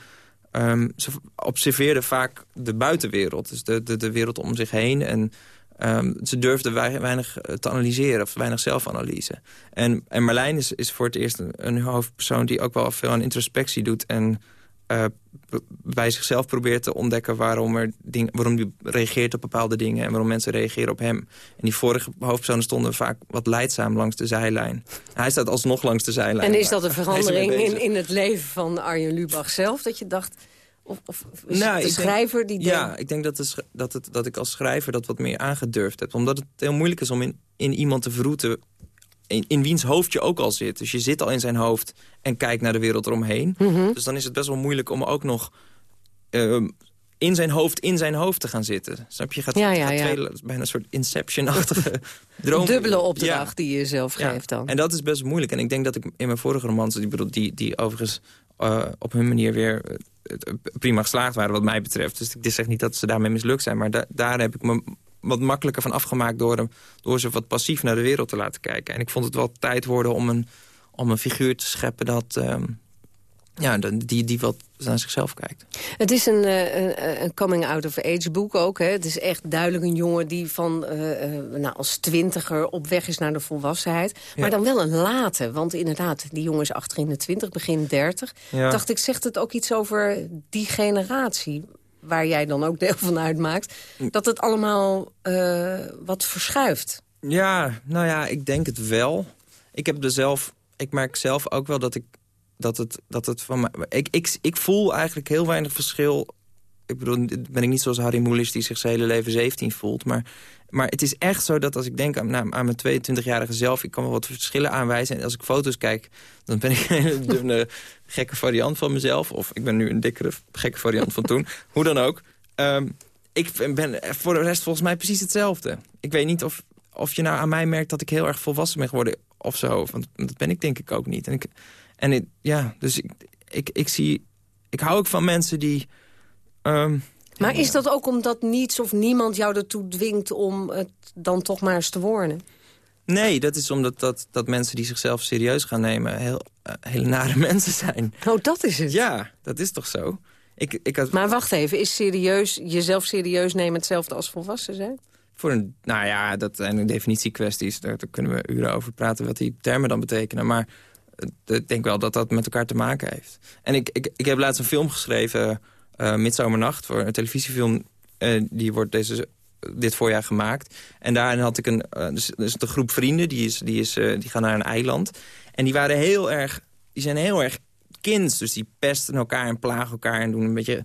Speaker 12: um, ze observeerden vaak de buitenwereld. Dus de, de, de wereld om zich heen. En um, ze durfden weinig te analyseren. Of weinig zelfanalyse. En, en Marlijn is, is voor het eerst een, een hoofdpersoon... die ook wel veel aan introspectie doet... en uh, bij zichzelf probeert te ontdekken waarom, er ding, waarom hij reageert op bepaalde dingen... en waarom mensen reageren op hem. En die vorige hoofdpersonen stonden vaak wat leidzaam langs de zijlijn. Hij staat alsnog langs de zijlijn.
Speaker 11: En is dat een verandering in, in het leven van Arjen Lubach zelf? Dat je dacht... Of, of is
Speaker 12: nou,
Speaker 11: de schrijver die...
Speaker 12: Ja, ik denk dat, de, dat, het, dat ik als schrijver dat wat meer aangedurfd heb. Omdat het heel moeilijk is om in, in iemand te verroeten in, in wiens hoofd je ook al zit. Dus je zit al in zijn hoofd en kijkt naar de wereld eromheen.
Speaker 11: Mm -hmm.
Speaker 12: Dus dan is het best wel moeilijk om ook nog... Uh, in zijn hoofd, in zijn hoofd te gaan zitten. Snap je? Gaat,
Speaker 11: ja, ja,
Speaker 12: gaat
Speaker 11: ja.
Speaker 12: Twee, bijna een soort Inception-achtige (laughs) droom.
Speaker 11: Dubbele opdracht die je zelf geeft dan.
Speaker 12: En dat is best moeilijk. En ik denk dat ik in mijn vorige romans... die, bedoel, die, die overigens uh, op hun manier weer uh, prima geslaagd waren wat mij betreft. Dus ik zeg niet dat ze daarmee mislukt zijn. Maar da daar heb ik me wat makkelijker van afgemaakt... Door, hem, door ze wat passief naar de wereld te laten kijken. En ik vond het wel tijd worden om een, om een figuur te scheppen... dat, um, ja, die, die wat naar zichzelf kijkt.
Speaker 11: Het is een, uh, een coming-out-of-age boek ook. Hè? Het is echt duidelijk een jongen die van uh, uh, nou, als twintiger op weg is naar de volwassenheid. Maar ja. dan wel een late. Want inderdaad, die jongen is achter in de twintig, begin dertig. Ja. Dacht ik, zegt het ook iets over die generatie waar jij dan ook deel van uitmaakt... dat het allemaal uh, wat verschuift.
Speaker 12: Ja, nou ja, ik denk het wel. Ik heb er zelf... Ik merk zelf ook wel dat ik... Dat het, dat het van mij, ik, ik, ik voel eigenlijk heel weinig verschil... Ik bedoel, ben ik niet zoals Harry Mulisch die zich zijn hele leven 17 voelt. Maar, maar het is echt zo dat als ik denk aan, nou, aan mijn 22-jarige zelf... ik kan wel wat verschillen aanwijzen. En als ik foto's kijk, dan ben ik (laughs) een dunne, gekke variant van mezelf. Of ik ben nu een dikkere, gekke variant van toen. (laughs) Hoe dan ook. Um, ik ben voor de rest volgens mij precies hetzelfde. Ik weet niet of, of je nou aan mij merkt dat ik heel erg volwassen ben geworden of zo. Want dat ben ik denk ik ook niet. En, ik, en ik, ja, dus ik, ik, ik zie... Ik hou ook van mensen die... Um,
Speaker 11: maar is dat ook omdat niets of niemand jou ertoe dwingt om het dan toch maar eens te worden?
Speaker 12: Nee, dat is omdat dat, dat mensen die zichzelf serieus gaan nemen... heel uh, hele nare (laughs) mensen zijn.
Speaker 11: Oh, dat is het?
Speaker 12: Ja, dat is toch zo? Ik, ik had...
Speaker 11: Maar wacht even, is serieus, jezelf serieus nemen hetzelfde als volwassen zijn?
Speaker 12: Voor een, nou ja, dat zijn definitiekwesties. Daar, daar kunnen we uren over praten wat die termen dan betekenen. Maar ik denk wel dat dat met elkaar te maken heeft. En ik, ik, ik heb laatst een film geschreven, uh, Midzomernacht... voor een televisiefilm, uh, die wordt deze, dit voorjaar gemaakt. En daarin had ik een, uh, dus, dus een groep vrienden, die, is, die, is, die gaan naar een eiland. En die waren heel erg, die zijn heel erg kinds. Dus die pesten elkaar en plagen elkaar en doen een beetje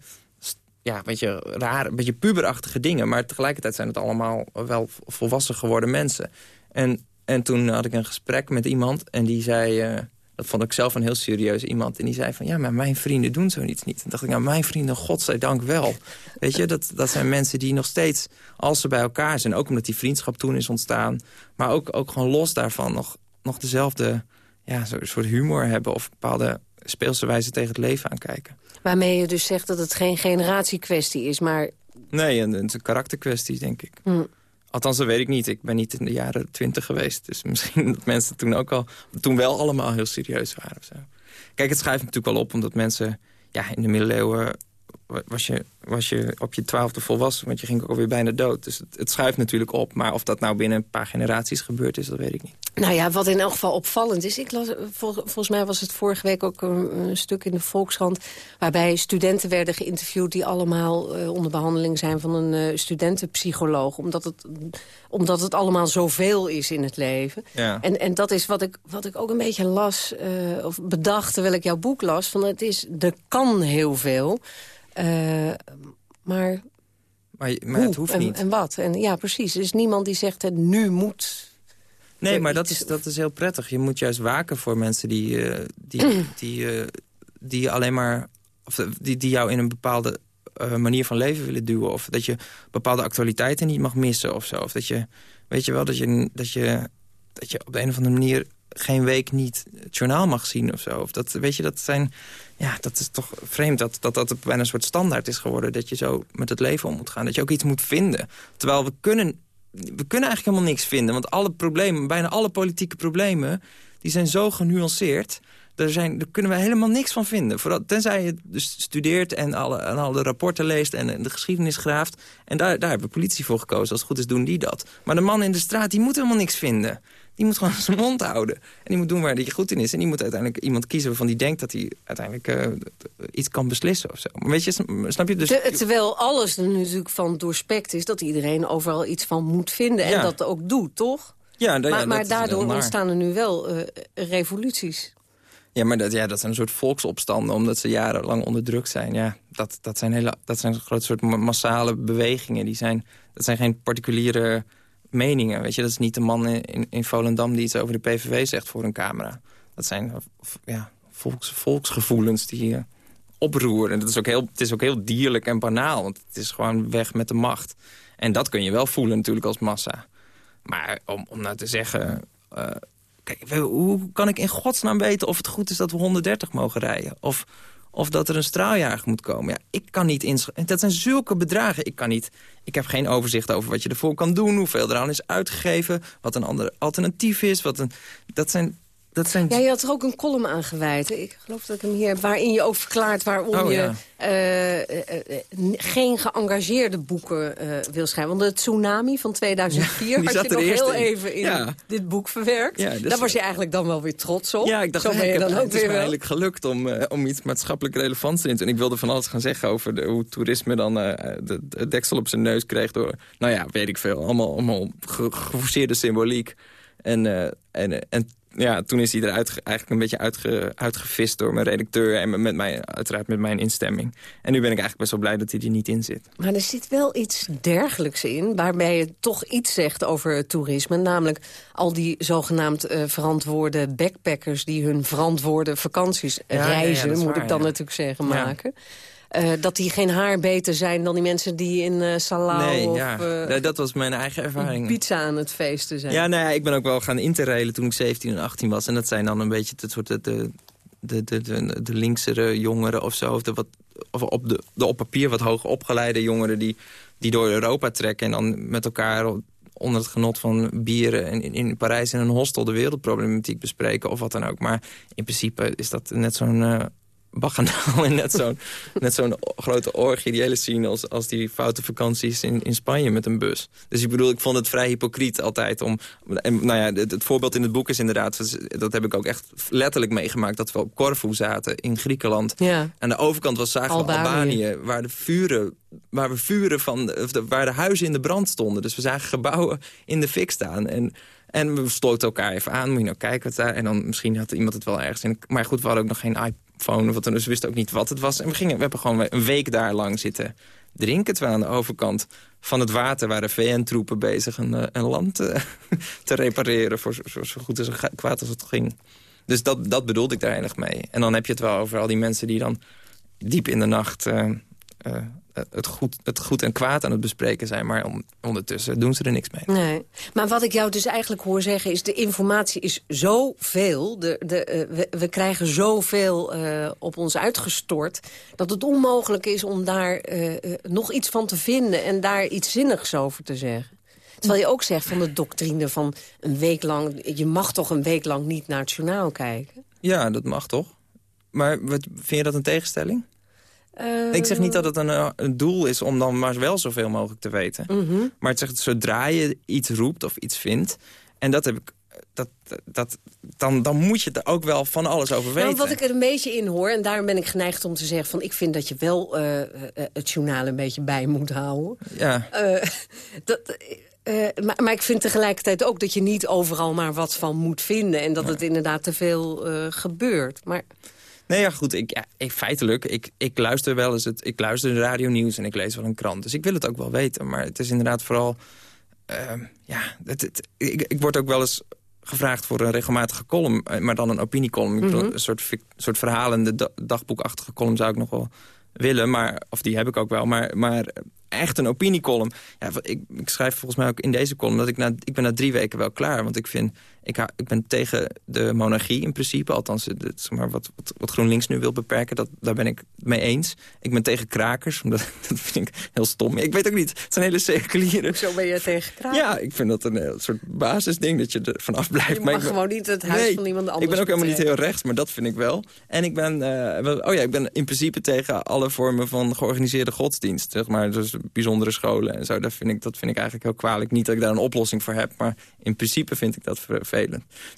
Speaker 12: ja, een beetje raar, een beetje puberachtige dingen. Maar tegelijkertijd zijn het allemaal wel volwassen geworden mensen. En, en toen had ik een gesprek met iemand en die zei... Dat vond ik zelf een heel serieus iemand. En die zei van, ja, maar mijn vrienden doen zoiets niet. En dacht ik, nou, mijn vrienden, godzijdank wel. Weet je, dat, dat zijn mensen die nog steeds, als ze bij elkaar zijn... ook omdat die vriendschap toen is ontstaan... maar ook, ook gewoon los daarvan nog, nog dezelfde ja, soort humor hebben... of bepaalde speelse wijze tegen het leven aankijken.
Speaker 11: Waarmee je dus zegt dat het geen generatiekwestie is, maar...
Speaker 12: Nee, een, een karakterkwestie, denk ik.
Speaker 11: Hm.
Speaker 12: Althans, dat weet ik niet. Ik ben niet in de jaren twintig geweest. Dus misschien dat mensen toen ook al... toen wel allemaal heel serieus waren. Of zo. Kijk, het schuift natuurlijk wel op omdat mensen... ja, in de middeleeuwen was je, was je op je twaalfde volwassen, want je ging ook alweer bijna dood. Dus het, het schuift natuurlijk op. Maar of dat nou binnen een paar generaties gebeurd is, dat weet ik niet.
Speaker 11: Nou ja, wat in elk geval opvallend is... Ik las, volgens mij was het vorige week ook een, stuk in de Volkskrant... waarbij studenten werden geïnterviewd... die allemaal uh, onder behandeling zijn van een uh, studentenpsycholoog. Omdat het, omdat het allemaal zoveel is in het leven. Ja. En, en dat is wat ik, wat ik ook een beetje las, uh, of bedacht terwijl ik jouw boek las. Van het is, er kan heel veel... Maar
Speaker 12: maar, maar het hoeft niet.
Speaker 11: En, wat? En, ja, precies. Er is niemand die zegt, het nu moet...
Speaker 12: Nee, maar dat is, dat is heel prettig. Je moet juist waken voor mensen die, uh, die, (clears throat) die, uh, die alleen maar... Of die, die jou in een bepaalde manier van leven willen duwen. Of dat je bepaalde actualiteiten niet mag missen of zo. Of dat je, weet je wel, dat je, dat je, dat je op de een of andere manier geen week niet het journaal mag zien of zo. Of dat, weet je, dat zijn... Ja, dat is toch vreemd dat dat, dat bijna een soort standaard is geworden... dat je zo met het leven om moet gaan. Dat je ook iets moet vinden. Terwijl we kunnen, we kunnen eigenlijk helemaal niks vinden. Want alle problemen, bijna alle politieke problemen... die zijn zo genuanceerd... Daar, zijn, daar kunnen we helemaal niks van vinden. Vooral, tenzij je dus studeert en alle, en alle rapporten leest en de geschiedenis graaft. En daar, daar hebben politie voor gekozen. Als het goed is doen die dat. Maar de man in de straat die moet helemaal niks vinden. Die moet gewoon (laughs) zijn mond houden. En die moet doen waar hij goed in is. En die moet uiteindelijk iemand kiezen waarvan die denkt dat hij uiteindelijk uh, iets kan beslissen of zo. Maar weet je, snap je? Dus...
Speaker 11: terwijl alles er natuurlijk van doorspekt is dat iedereen overal iets van moet vinden. En dat ook doet, toch?
Speaker 12: Ja,
Speaker 11: maar,
Speaker 12: ja,
Speaker 11: maar daardoor ontstaan er nu wel uh, revoluties.
Speaker 12: Ja, maar dat, ja, dat zijn een soort volksopstanden, omdat ze jarenlang onderdrukt zijn. Ja, dat, dat zijn, hele, dat zijn een groot soort massale bewegingen. Die zijn, dat zijn geen particuliere meningen. Weet je, dat is niet de man in, in Volendam die iets over de PVV zegt voor een camera. Dat zijn ja, volks, volksgevoelens die uh, oproeren. En dat is ook heel, het is ook heel dierlijk en banaal, want het is gewoon weg met de macht. En dat kun je wel voelen natuurlijk als massa. Maar om, om nou te zeggen... Uh, kijk, hoe kan ik in godsnaam weten of het goed is dat we 130 mogen rijden? Of of dat er een straaljager moet komen. Ja, ik kan niet inschrijven. Dat zijn zulke bedragen. Ik, kan niet, ik heb geen overzicht over wat je ervoor kan doen... hoeveel er aan is uitgegeven, wat een ander alternatief is. Wat een, dat zijn dat zijn...
Speaker 11: Ja, je had er ook een column aan gewijd. Ik geloof dat ik hem hier heb, waarin je ook verklaart waarom oh, je uh, uh, geen geëngageerde boeken wil schrijven. Want de tsunami van 2004 ja, had je nog heel even in dit boek verwerkt. Ja, dus... Daar was je eigenlijk dan wel weer trots op.
Speaker 12: Ja, ik dacht, Zo ben je dan ook het is eigenlijk gelukt om, om iets maatschappelijk relevants in te En ik wilde van alles gaan zeggen over de, hoe toerisme dan de, de, deksel op zijn neus kreeg door, nou ja, weet ik veel, allemaal, allemaal geforceerde symboliek. En, en, en ja, toen is hij eruit eigenlijk een beetje uitge, uitgevist door mijn redacteur... en met mij, uiteraard met mijn instemming. En nu ben ik eigenlijk best wel blij dat hij er niet in zit.
Speaker 11: Maar er zit wel iets dergelijks in... waarbij je toch iets zegt over toerisme. Namelijk al die zogenaamd uh, verantwoorde backpackers... die hun verantwoorde vakanties reizen, moet ik dan natuurlijk zeggen, maken... Uh, dat die geen haar beter zijn dan die mensen die in uh, Salau
Speaker 12: nee,
Speaker 11: of...
Speaker 12: Ja. Uh, dat was mijn eigen ervaring.
Speaker 11: Pizza aan het feesten zijn.
Speaker 12: Ja, nou ja, ik ben ook wel gaan interrailen toen ik 17 en 18 was. En dat zijn dan een beetje het soort de, de, de, de, de linksere jongeren of zo. Of, de wat, of op, de, de op papier wat hoger opgeleide jongeren die, die door Europa trekken... en dan met elkaar onder het genot van bieren in, in Parijs in een hostel de wereldproblematiek bespreken of wat dan ook. Maar in principe is dat net zo'n baganaal en net zo'n zo'n grote orgie, die hele scene... als, als die foute vakanties in, in Spanje met een bus. Dus ik bedoel, ik vond het vrij hypocriet altijd om... En, nou ja, het, voorbeeld in het boek is inderdaad... dat heb ik ook echt letterlijk meegemaakt... dat we op Corfu zaten in Griekenland. Ja. Aan de overkant was zagen Albanië, waar de vuren waar we vuren van, de, waar de huizen in de brand stonden. Dus we zagen gebouwen in de fik staan. En, en we sloten elkaar even aan. Moet je nou kijken wat daar. En dan misschien had iemand het wel ergens in. Maar goed, we hadden ook nog geen wat wisten ook niet wat het was. En we, gingen, we hebben gewoon een week daar lang zitten drinken. Terwijl aan de overkant van het water waren VN-troepen bezig een, eh, een land te, eh, (laughs) te repareren. Voor zo, goed en kwaad als het ging. Dus dat, dat bedoelde ik daar eigenlijk mee. En dan heb je het wel over al die mensen die dan diep in de nacht... Eh, het goed, het goed en kwaad aan het bespreken zijn. Maar ondertussen doen ze er niks mee.
Speaker 11: Nee. Maar wat ik jou dus eigenlijk hoor zeggen is... de informatie is zoveel. De, de, uh, we, we, krijgen zoveel uh, op ons uitgestort... dat het onmogelijk is om daar nog iets van te vinden... en daar iets zinnigs over te zeggen. Terwijl je ook zegt van de doctrine van een week lang... je mag toch een week lang niet naar het journaal kijken?
Speaker 12: Ja, dat mag toch? Maar wat, vind je dat een tegenstelling? Ik zeg niet dat het een, eh, een, doel is om dan maar wel zoveel mogelijk te weten.
Speaker 11: Mhm.
Speaker 12: Maar het zegt zodra je iets roept of iets vindt... en dat heb ik dat, dat, dan, dan moet je er ook wel van alles over weten.
Speaker 11: Nou, wat ik er een beetje in hoor, en daarom ben ik geneigd om te zeggen... van ik vind dat je wel uh, het journaal een beetje bij moet houden.
Speaker 12: Ja.
Speaker 11: Uh, (laughs) dat, maar, maar, ik vind tegelijkertijd ook dat je niet overal maar wat van moet vinden... en dat het inderdaad te veel gebeurt. Maar...
Speaker 12: Nee, ja, goed. Ik, ja, ik, feitelijk, ik, ik luister wel eens het, ik luister de radio nieuws en ik lees wel een krant. Dus ik wil het ook wel weten. Maar het is inderdaad vooral... ja, het, het, ik, ik word ook wel eens gevraagd voor een regelmatige column, eh, maar dan een opiniecolumn. Mm Een soort, soort verhalende dagboekachtige column zou ik nog wel willen, maar, of die heb ik ook wel. Maar, maar echt een opiniecolumn. Ja, ik, ik schrijf volgens mij ook in deze column dat ik na, ik ben na drie weken wel klaar. Want ik vind, ik, ik ben tegen de monarchie in principe. Althans, het, zeg maar, wat, wat, wat GroenLinks nu wil beperken, dat, daar ben ik mee eens. Ik ben tegen krakers, omdat, (laughs) dat vind ik heel stom. Ik weet ook niet, het zijn hele seculiere...
Speaker 11: Zo ben je tegen krakers?
Speaker 12: Ja, ik vind dat een, een soort basisding dat je er vanaf blijft.
Speaker 11: Je mag gewoon niet het huis van iemand anders
Speaker 12: Ik ben ook helemaal niet heel rechts, maar dat vind ik wel. En ik ben, uh, oh ja, ik ben in principe tegen alle vormen van georganiseerde godsdienst. Zeg maar, dus bijzondere scholen en zo. Dat vind, ik, dat vind ik eigenlijk heel kwalijk. Niet dat ik daar een oplossing voor heb, maar in principe vind ik dat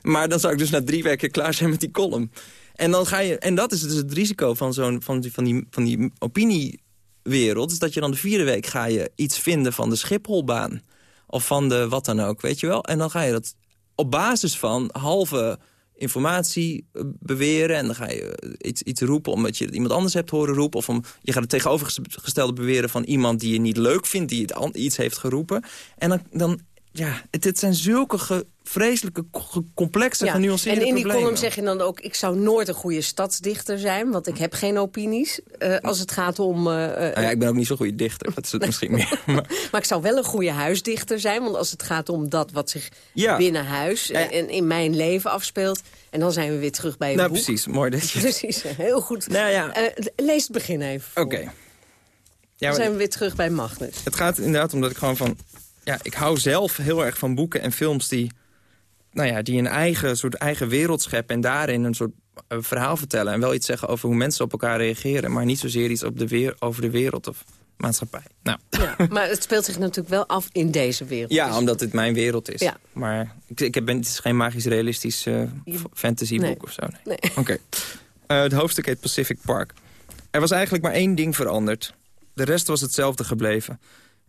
Speaker 12: Maar dan zou ik dus na drie weken klaar zijn met die column. En, dan ga je, en dat is dus het risico van, zo'n van, die, van, die, van die opiniewereld. Is dat je dan de vierde week ga je iets vinden van de Schipholbaan. Of van de wat dan ook, weet je wel. En dan ga je dat op basis van halve informatie eh, beweren... en dan ga je eh, iets, iets roepen omdat je iemand anders hebt horen roepen... of om, je gaat het tegenovergestelde beweren van iemand die je niet leuk vindt... die het, iets heeft geroepen. En dan, dan ja, het, zijn zulke vreselijke, complexe, ja. genuanceerde
Speaker 11: En in
Speaker 12: die
Speaker 11: column zeg je dan ook... ik zou nooit een goede stadsdichter zijn, want ik heb geen opinies... Uh, als het gaat om... Uh,
Speaker 12: nou ja, ik ben ook niet zo'n goede dichter, dat is het misschien meer. (laughs) Maar...
Speaker 11: maar... ik zou wel een goede huisdichter zijn... want als het gaat om dat wat zich ja. binnen huis en in mijn leven afspeelt... en dan zijn we weer terug bij je
Speaker 12: nou,
Speaker 11: boek.
Speaker 12: precies, mooi dat je... (laughs)
Speaker 11: Precies, heel goed.
Speaker 12: Nou, ja.
Speaker 11: uh, lees het begin even
Speaker 12: Oké. Okay.
Speaker 11: Ja, dan zijn we weer terug bij Magnus.
Speaker 12: Het gaat inderdaad omdat ik gewoon van ja, ik hou zelf heel erg van boeken en films die, nou ja, die een eigen, soort eigen wereld scheppen... en daarin een soort uh, verhaal vertellen. En wel iets zeggen over hoe mensen op elkaar reageren... maar niet zozeer iets op de weer, over de wereld of maatschappij. Nou.
Speaker 11: Ja, maar het speelt zich natuurlijk wel af in deze wereld.
Speaker 12: Ja,
Speaker 11: dus-
Speaker 12: omdat het mijn wereld is.
Speaker 11: Ja.
Speaker 12: Maar ik, ik ben, het is geen magisch realistisch uh, fantasyboek
Speaker 11: nee.
Speaker 12: of zo. Nee.
Speaker 11: nee. (laughs)
Speaker 12: Oké. Okay. Uh, het hoofdstuk heet Pacific Park. Er was eigenlijk maar één ding veranderd. De rest was hetzelfde gebleven.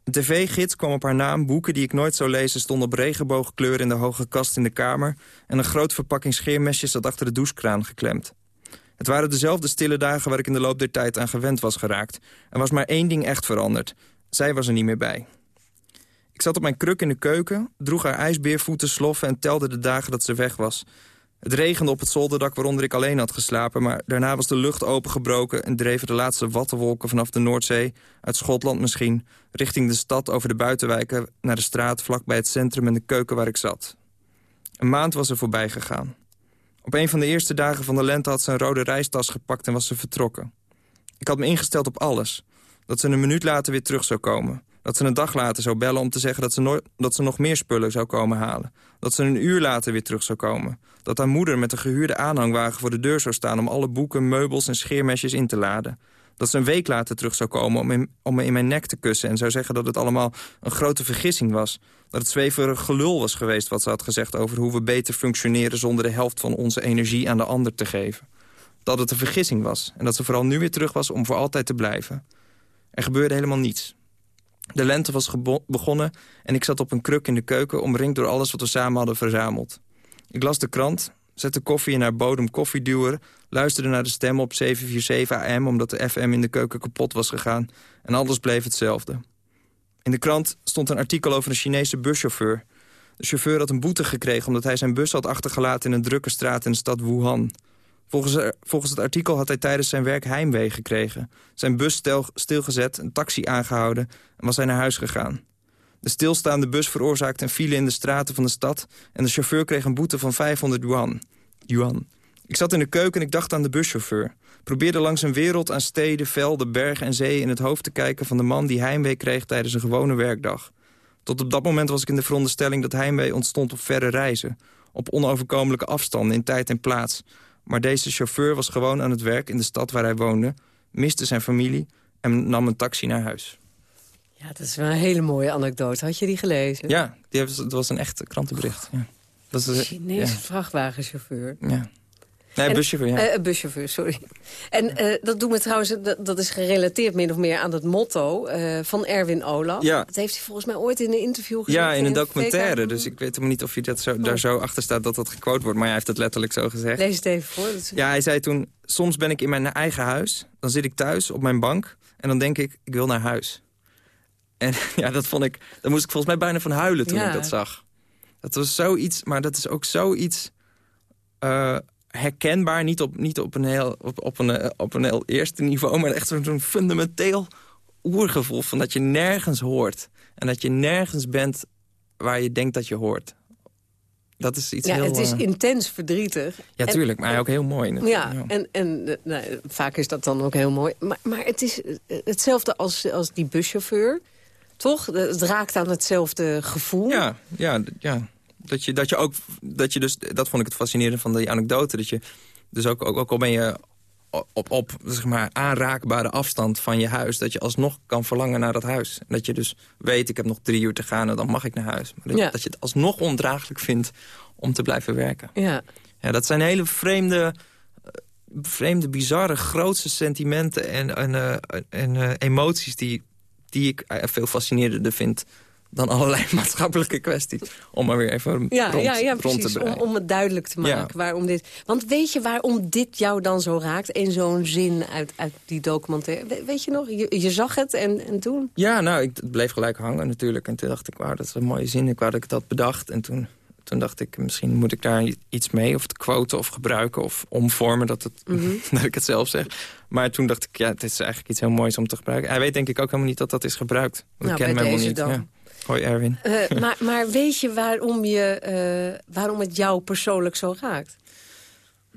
Speaker 12: Een tv-gids kwam op haar naam, boeken die ik nooit zou lezen... stonden op regenboogkleur in de hoge kast in de kamer... en een groot verpakking scheermesjes zat achter de douchekraan geklemd. Het waren dezelfde stille dagen waar ik in de loop der tijd aan gewend was geraakt. Er was maar één ding echt veranderd. Zij was er niet meer bij. Ik zat op mijn kruk in de keuken, droeg haar ijsbeervoeten sloffen... en telde de dagen dat ze weg was. Het regende op het zolderdak waaronder ik alleen had geslapen... maar daarna was de lucht opengebroken en dreven de laatste wattenwolken vanaf de Noordzee... uit Schotland misschien, richting de stad over de buitenwijken... naar de straat vlakbij het centrum en de keuken waar ik zat. Een maand was er voorbij gegaan. Op een van de eerste dagen van de lente had ze een rode reistas gepakt en was ze vertrokken. Ik had me ingesteld op alles. Dat ze een minuut later weer terug zou komen. Dat ze een dag later zou bellen om te zeggen dat ze, dat ze nog meer spullen zou komen halen. Dat ze een uur later weer terug zou komen. Dat haar moeder met een gehuurde aanhangwagen voor de deur zou staan... om alle boeken, meubels en scheermesjes in te laden. Dat ze een week later terug zou komen om, om me in mijn nek te kussen... en zou zeggen dat het allemaal een grote vergissing was. Dat het zweverig gelul was geweest wat ze had gezegd... over hoe we beter functioneren zonder de helft van onze energie aan de ander te geven. Dat het een vergissing was en dat ze vooral nu weer terug was om voor altijd te blijven. Er gebeurde helemaal niets. De lente was begonnen en ik zat op een kruk in de keuken... omringd door alles wat we samen hadden verzameld. Ik las de krant, zette koffie in haar bodem koffieduwer... luisterde naar de stem op 747 AM... omdat de FM in de keuken kapot was gegaan. En alles bleef hetzelfde. In de krant stond een artikel over een Chinese buschauffeur. De chauffeur had een boete gekregen omdat hij zijn bus had achtergelaten... in een drukke straat in de stad Wuhan... Volgens, volgens, het artikel had hij tijdens zijn werk heimwee gekregen. Zijn bus stil, stilgezet, een taxi aangehouden en was hij naar huis gegaan. De stilstaande bus veroorzaakte een file in de straten van de stad... en de chauffeur kreeg een boete van 500 yuan. yuan. Ik zat in de keuken en ik dacht aan de buschauffeur. Probeerde langs een wereld aan steden, velden, bergen en zeeën in het hoofd te kijken... van de man die heimwee kreeg tijdens een gewone werkdag. Tot op dat moment was ik in de veronderstelling dat heimwee ontstond op verre reizen. Op onoverkomelijke afstanden in tijd en plaats. Maar deze chauffeur was gewoon aan het werk in de stad waar hij woonde... miste zijn familie en nam een taxi naar huis.
Speaker 11: Ja, dat is wel een hele mooie anekdote. Had je die gelezen?
Speaker 12: Ja, die was, het was een echt krantenbericht. Ja. Dat is,
Speaker 11: Chinese ja. vrachtwagenchauffeur.
Speaker 12: Ja. Nee, buschauffeur, ja.
Speaker 11: Uh, buschauffeur, sorry. En uh, dat doet me trouwens, dat, dat, is gerelateerd min of meer aan het motto uh, van Erwin Olaf.
Speaker 12: Ja.
Speaker 11: Dat heeft hij volgens mij ooit in een interview gezegd.
Speaker 12: Ja, in een documentaire. Dus ik weet hem niet of hij dat zo, oh. daar zo achter staat dat dat gequote wordt. Maar hij heeft het letterlijk zo gezegd.
Speaker 11: Lees het even voor. Is...
Speaker 12: Ja, hij zei toen, soms ben ik in mijn eigen huis. Dan zit ik thuis op mijn bank. En dan denk ik, ik wil naar huis. En (laughs) ja, dat vond ik, daar moest ik volgens mij bijna van huilen toen
Speaker 11: ja.
Speaker 12: ik dat zag. Dat was zoiets, maar dat is ook zoiets uh, herkenbaar. Niet op, niet op, een heel, op, op, een, op een heel eerste niveau, maar echt zo'n fundamenteel oergevoel... van dat je nergens hoort. En dat je nergens bent waar je denkt dat je hoort. Dat is iets
Speaker 11: ja,
Speaker 12: heel...
Speaker 11: het is uh, intens verdrietig.
Speaker 12: Ja, tuurlijk, maar ook heel mooi.
Speaker 11: Ja, ja, en, en nou, vaak is dat dan ook heel mooi. Maar, maar het is hetzelfde als, als die buschauffeur... Toch? Het raakt aan hetzelfde gevoel.
Speaker 12: Ja, ja, ja. Dat je, dat je ook, dat je dus, dat vond ik het fascinerende van die anekdote. Dat je dus ook, ook, ook al ben je op, op zeg maar, aanraakbare afstand van je huis... dat je alsnog kan verlangen naar dat huis. En dat je dus weet, ik heb nog drie uur te gaan en dan mag ik naar huis. Maar dat,
Speaker 11: ja.
Speaker 12: dat je het alsnog ondraaglijk vindt om te blijven werken.
Speaker 11: Ja.
Speaker 12: Ja, dat zijn hele vreemde, vreemde bizarre, grootste sentimenten en, en, uh, en uh, emoties... die die ik veel fascinerender vind dan allerlei (laughs) maatschappelijke kwesties. Om maar weer even
Speaker 11: ja,
Speaker 12: rond,
Speaker 11: ja, ja,
Speaker 12: rond
Speaker 11: precies,
Speaker 12: te
Speaker 11: om,
Speaker 12: breien.
Speaker 11: om het duidelijk te maken. Waarom dit, want weet je waarom dit jou dan zo raakt? In zo'n zin uit, uit die documentaire. We, weet je nog, je, je zag het en, en toen?
Speaker 12: Ja, nou, ik, het bleef gelijk hangen natuurlijk. En toen dacht ik, wauw, dat is een mooie zin. Ik wou dat ik dat bedacht. En toen, toen dacht ik, misschien moet ik daar iets mee. Of het quoten of gebruiken of omvormen. Dat, het,
Speaker 11: Mhm. (laughs)
Speaker 12: dat ik het zelf zeg. Maar toen dacht ik, ja, het is eigenlijk iets heel moois om te gebruiken. Hij weet denk ik ook helemaal niet dat dat is gebruikt. Want
Speaker 11: Nou,
Speaker 12: ik ken
Speaker 11: bij
Speaker 12: hem helemaal niet.
Speaker 11: dan.
Speaker 12: Ja. Hoi Erwin.
Speaker 11: Uh, maar, maar weet je waarom, je, uh, waarom het jou persoonlijk zo raakt?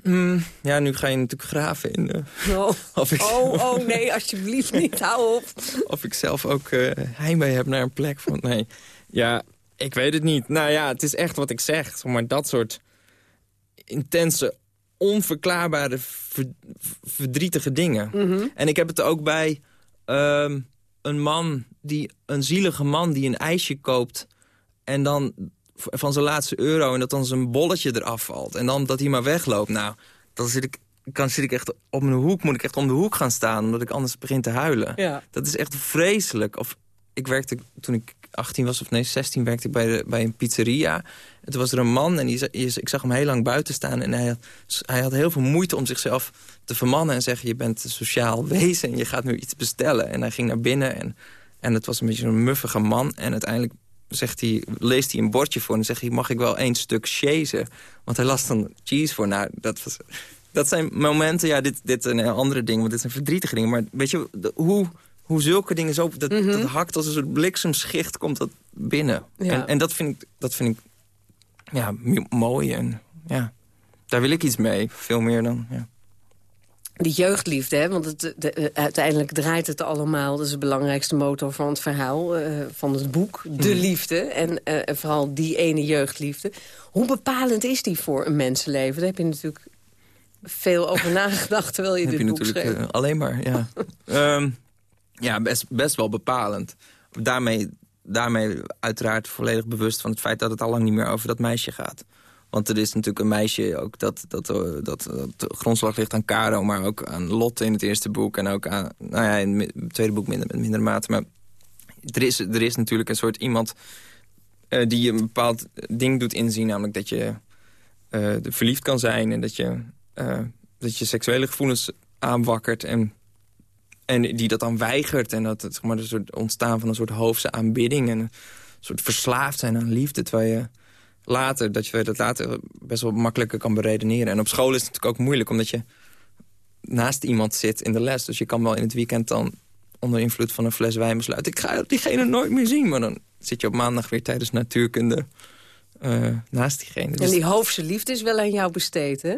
Speaker 12: Mm, ja, nu ga je natuurlijk graven in... Uh,
Speaker 11: oh. (laughs)
Speaker 12: Of ik,
Speaker 11: oh, oh nee, alsjeblieft niet, hou op. (laughs)
Speaker 12: Of ik zelf ook heimwee heb naar een plek van... Nee, ja, ik weet het niet. Nou ja, het is echt wat ik zeg. Maar dat soort intense, onverklaarbare, ver, verdrietige dingen.
Speaker 11: Mm -hmm.
Speaker 12: En ik heb het ook bij um, een man, die, een zielige man die een ijsje koopt... en dan van zijn laatste euro en dat dan zijn bolletje eraf valt. En dan dat hij maar wegloopt. Nou, dan zit ik, dan zit ik echt op mijn hoek, moet ik echt om de hoek gaan staan... omdat ik anders begin te huilen.
Speaker 11: Ja.
Speaker 12: Dat is echt vreselijk. Of ik werkte, toen ik 18 was, of nee, 16, werkte ik bij, de, bij een pizzeria. Toen was er een man en die, ik zag hem heel lang buiten staan... en hij, hij had heel veel moeite om zichzelf te vermannen en zeggen... je bent een sociaal wezen en je gaat nu iets bestellen. En hij ging naar binnen en, en het was een beetje een muffige man. En uiteindelijk zegt hij, leest hij een bordje voor en zegt hij... mag ik wel één stuk cheese? Want hij las dan cheese voor. Nou, dat, was, dat zijn momenten, ja, dit, dit een andere ding, want dit zijn verdrietige dingen. Maar weet je, hoe, hoe zulke dingen zo... Dat, mm -hmm. dat hakt als een soort bliksemschicht, komt dat binnen.
Speaker 11: Ja.
Speaker 12: En, en dat vind ik, dat vind ik ja, mooi en ja, daar wil ik iets mee. Veel meer dan, ja.
Speaker 11: Die jeugdliefde, hè? want het, de, uiteindelijk draait het allemaal... dat is de belangrijkste motor van het verhaal, uh, van het boek. De
Speaker 12: Mhm.
Speaker 11: liefde en uh, vooral die ene jeugdliefde. Hoe bepalend is die voor een mensenleven? Daar heb je natuurlijk veel over (laughs) nagedacht... terwijl je dit boek schreef.
Speaker 12: uh, alleen maar, ja. um, (laughs) ja, best, best wel bepalend. Daarmee, daarmee uiteraard volledig bewust van het feit... dat het al lang niet meer over dat meisje gaat. Want er is natuurlijk een meisje ook dat, dat, dat, dat grondslag ligt aan Caro... maar ook aan Lotte in het eerste boek. En ook aan, nou ja, in het tweede boek minder, met mindere mate. Maar er is, er is natuurlijk een soort iemand uh, die je een bepaald ding doet inzien. Namelijk dat je uh, verliefd kan zijn en dat je, dat je seksuele gevoelens aanwakkert... En, en die dat dan weigert. En dat het zeg maar, een soort ontstaan van een soort hoofdse aanbidding... en een soort verslaafd zijn aan liefde, terwijl je later, dat je dat later best wel makkelijker kan beredeneren. En op school is het natuurlijk ook moeilijk, omdat je naast iemand zit in de les. Dus je kan wel in het weekend dan onder invloed van een fles wijn besluiten... ik ga diegene nooit meer zien. Maar dan zit je op maandag weer tijdens natuurkunde uh, naast diegene.
Speaker 11: Dus... En die hoofdse liefde is wel aan jou besteed, hè?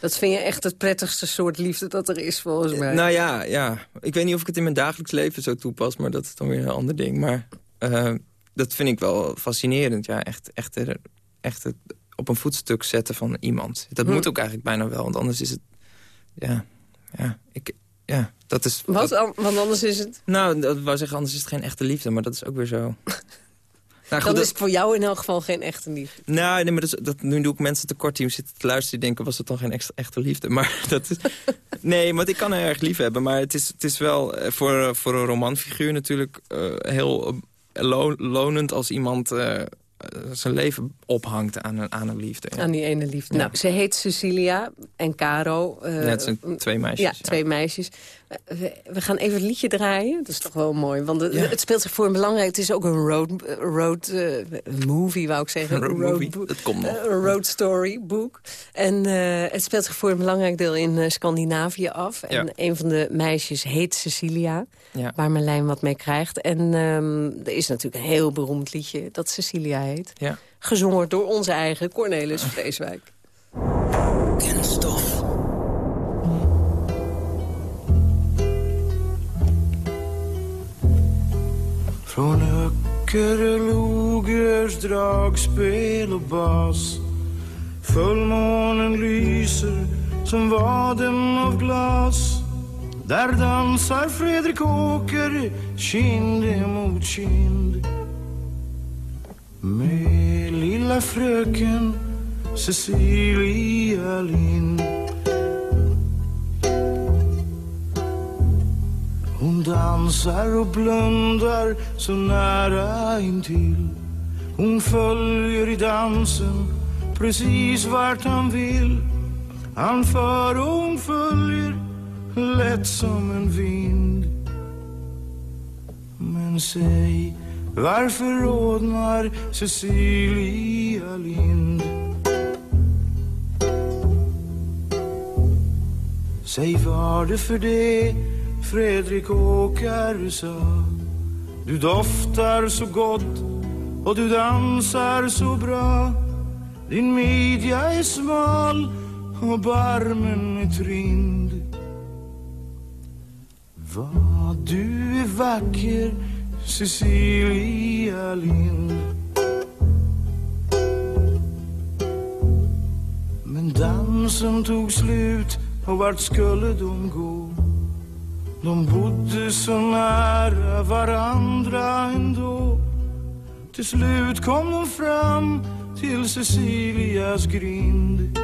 Speaker 11: Dat vind je echt het prettigste soort liefde dat er is, volgens mij.
Speaker 12: Nou ja, ja. Ik weet niet of ik het in mijn dagelijks leven zo toepas... maar dat is dan weer een ander ding. Maar... Uh, dat vind ik wel fascinerend. Ja, echt, echt, er- echt het op een voetstuk zetten van iemand. Dat
Speaker 11: Hm.
Speaker 12: moet ook eigenlijk bijna wel, want anders is het... Ja, ja, ik, ja dat is...
Speaker 11: Wat?
Speaker 12: dat-
Speaker 11: Want anders is het...
Speaker 12: nou, dat wou zeggen, anders is het geen echte liefde, maar dat is ook weer zo. (laughs) Nou,
Speaker 11: dan
Speaker 12: dat-
Speaker 11: is het voor jou in elk geval geen echte liefde.
Speaker 12: Nou, nee, maar dat, is- dat, nu doe ik mensen tekort die zitten te luisteren... die denken, was het dan geen extra, echte liefde? (laughs) Maar dat is... (laughs) Nee, want ik kan haar erg lief hebben. Maar het is, het is wel eh, voor, voor een romanfiguur natuurlijk eh, heel eh, lo- lonend... als iemand eh, eh, zijn leven ophangt aan een, aan een liefde. Ja.
Speaker 11: Aan die ene liefde.
Speaker 12: Ja.
Speaker 11: Nou, ze heet Cecilia en Caro. eh,
Speaker 12: Ja, het zijn twee meisjes,
Speaker 11: Ja,
Speaker 12: ja.
Speaker 11: twee meisjes. We, we gaan even het liedje draaien. Dat is toch wel mooi. Want het,
Speaker 12: Ja.
Speaker 11: het speelt zich voor een belangrijk... Het is ook een road, road eh, movie, wou ik zeggen.
Speaker 12: Een road movie, dat komt nog.
Speaker 11: Eh, Een road story boek. En eh, het speelt zich voor een belangrijk deel in Scandinavië af. En
Speaker 12: Ja.
Speaker 11: een van de meisjes heet Cecilia.
Speaker 12: Ja.
Speaker 11: Waar Marlijn wat mee krijgt. En ehm, er is natuurlijk een heel beroemd liedje dat Cecilia heet.
Speaker 12: Ja.
Speaker 11: Gezongen door onze eigen Cornelis Vreeswijk.
Speaker 13: Kunststof.
Speaker 14: Från Öckerö, logers dragspel och bas. Fullmånen lyser som vaden av glas. Där dansar Fredrik Åker kind emot kind. Med lilla fröken Cecilia Lind. Hon dansar och blundar så nära intill. Hon följer i dansen precis vart han vill. Han för och hon följer lätt som en vind. Men säg, varför rodnar Cecilia Lind? Säg var det för det Fredrik Åkare sa Du doftar så gott och du dansar så bra. Din midja är smal och barmen är trind. Vad du är vacker Cecilia Lind. Men dansen tog slut och vart skulle de gå? De bodde så nära varandra ändå. Till slut kom de fram till Cecilias grind.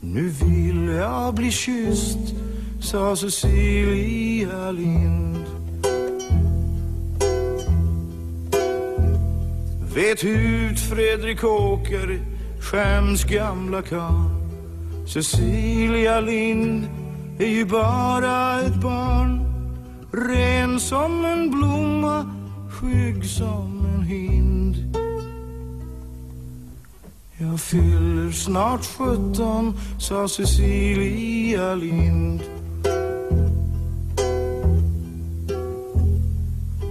Speaker 14: Nu vill jag bli kysst, sa Cecilia Lind. Vet ut Fredrik Åker, skäms gamla karl. Cecilia Lind är ju bara ett barn Ren som en blomma, skygg som en hind. Jag fyller snart sjutton, sa Cecilia Lind.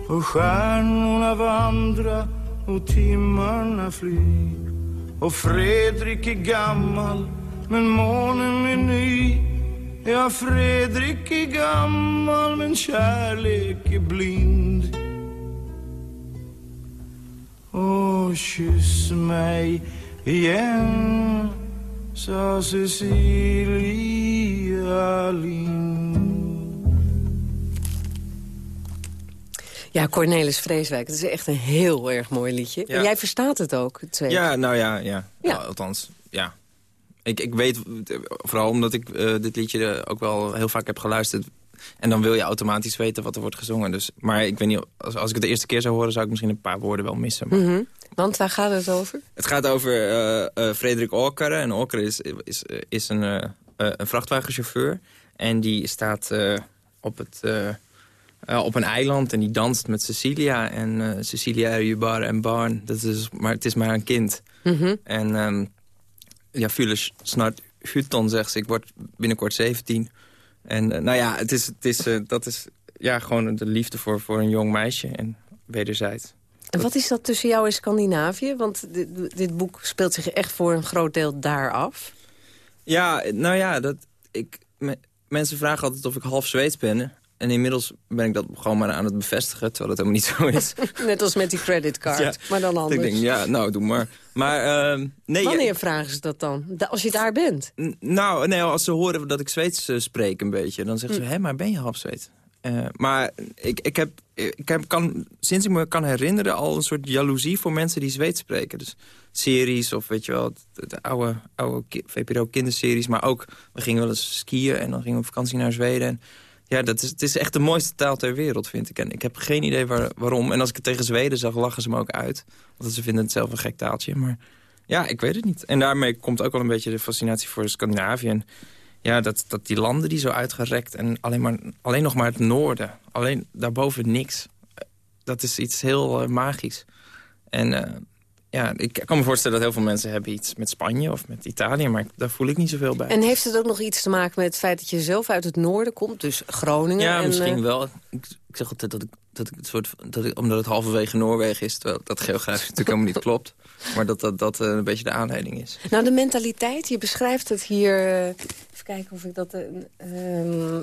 Speaker 14: Och stjärnorna vandra och timmarna fly Och Fredrik är gammal, men månen är ny. Ja, Fredrik är gammal, men kärlek är blind Åh, kyss mig igen, sa Cecilia Lind
Speaker 11: Ja, Cornelis Vreeswijk. Het is echt een heel erg mooi liedje.
Speaker 12: Ja.
Speaker 11: En jij verstaat het ook, het tweede.
Speaker 12: Ja, nou ja, ja.
Speaker 11: Ja.
Speaker 12: Nou, althans, ja. Ik, ik weet, vooral omdat ik eh, dit liedje eh, ook wel heel vaak heb geluisterd... en dan wil je automatisch weten wat er wordt gezongen. Dus, maar ik weet niet, als, als ik het de eerste keer zou horen... zou ik misschien een paar woorden wel missen. Maar
Speaker 11: Mhm. Want waar gaat het over?
Speaker 12: Het gaat over eh, Frederik Åkere. En Åkere is, is, is een, een vrachtwagenchauffeur. En die staat op, het, op een eiland en die danst met Cecilia. En Cecilia är ju bara en barn. Dat is, maar het is maar een kind.
Speaker 11: Mhm.
Speaker 12: En ehm ja, fyller snart 17, zegt ze. Ik word binnenkort 17. En eh, nou ja, het is, het is, eh, dat is ja, gewoon de liefde voor, voor een jong meisje. En wederzijds.
Speaker 11: En wat is dat tussen jou en Scandinavië? Want dit, dit boek speelt zich echt voor een groot deel daar af.
Speaker 12: Ja, nou ja, dat, ik, me- mensen vragen altijd of ik half Zweeds ben. En inmiddels ben ik dat gewoon maar aan het bevestigen, terwijl het helemaal niet zo is. (laughs)
Speaker 11: Net als met die creditcard,
Speaker 12: Ja.
Speaker 11: maar dan anders.
Speaker 12: ik denk, ja, nou, doe maar. Maar, ehm, nee,
Speaker 11: Wanneer
Speaker 12: ja,
Speaker 11: vragen ze dat dan? Da- Als je daar bent?
Speaker 12: nou, nee, als ze horen dat ik Zweeds eh, spreek een beetje, dan zeggen ze,
Speaker 11: Hm.
Speaker 12: hé, maar ben je half Zweed? Eh, maar ik, ik heb, ik heb kan, sinds ik me kan herinneren al een soort jaloezie voor mensen die Zweeds spreken. Dus series of weet je wel, de, de oude, oude VPRO kinderseries. Maar ook, we gingen wel eens skiën en dan gingen we op vakantie naar Zweden. En ja, dat is, het is echt de mooiste taal ter wereld, vind ik. En ik heb geen idee waar, waarom. En als ik het tegen Zweden zag, lachen ze me ook uit. Want ze vinden het zelf een gek taaltje. Maar ja, ik weet het niet. En daarmee komt ook wel een beetje de fascinatie voor Scandinavië. En ja, dat, dat die landen die zo uitgerekt en alleen, maar, alleen nog maar het noorden. Alleen daarboven niks. Dat is iets heel eh, magisch. En eh, ja, ik kan me voorstellen dat heel veel mensen hebben iets met Spanje of met Italië. Maar daar voel ik niet zoveel bij.
Speaker 11: En heeft het ook nog iets te maken met het feit dat je zelf uit het noorden komt? Dus Groningen?
Speaker 12: Ja,
Speaker 11: en,
Speaker 12: misschien
Speaker 11: eh,
Speaker 12: wel. Ik, ik zeg altijd dat ik, dat ik het soort dat ik, omdat het halverwege Noorwegen is, terwijl dat geografisch natuurlijk helemaal niet klopt. (laughs) Maar dat dat, dat eh, een beetje de aanleiding is.
Speaker 11: Nou, de mentaliteit, je beschrijft het hier... eh, even kijken of ik dat... ehm,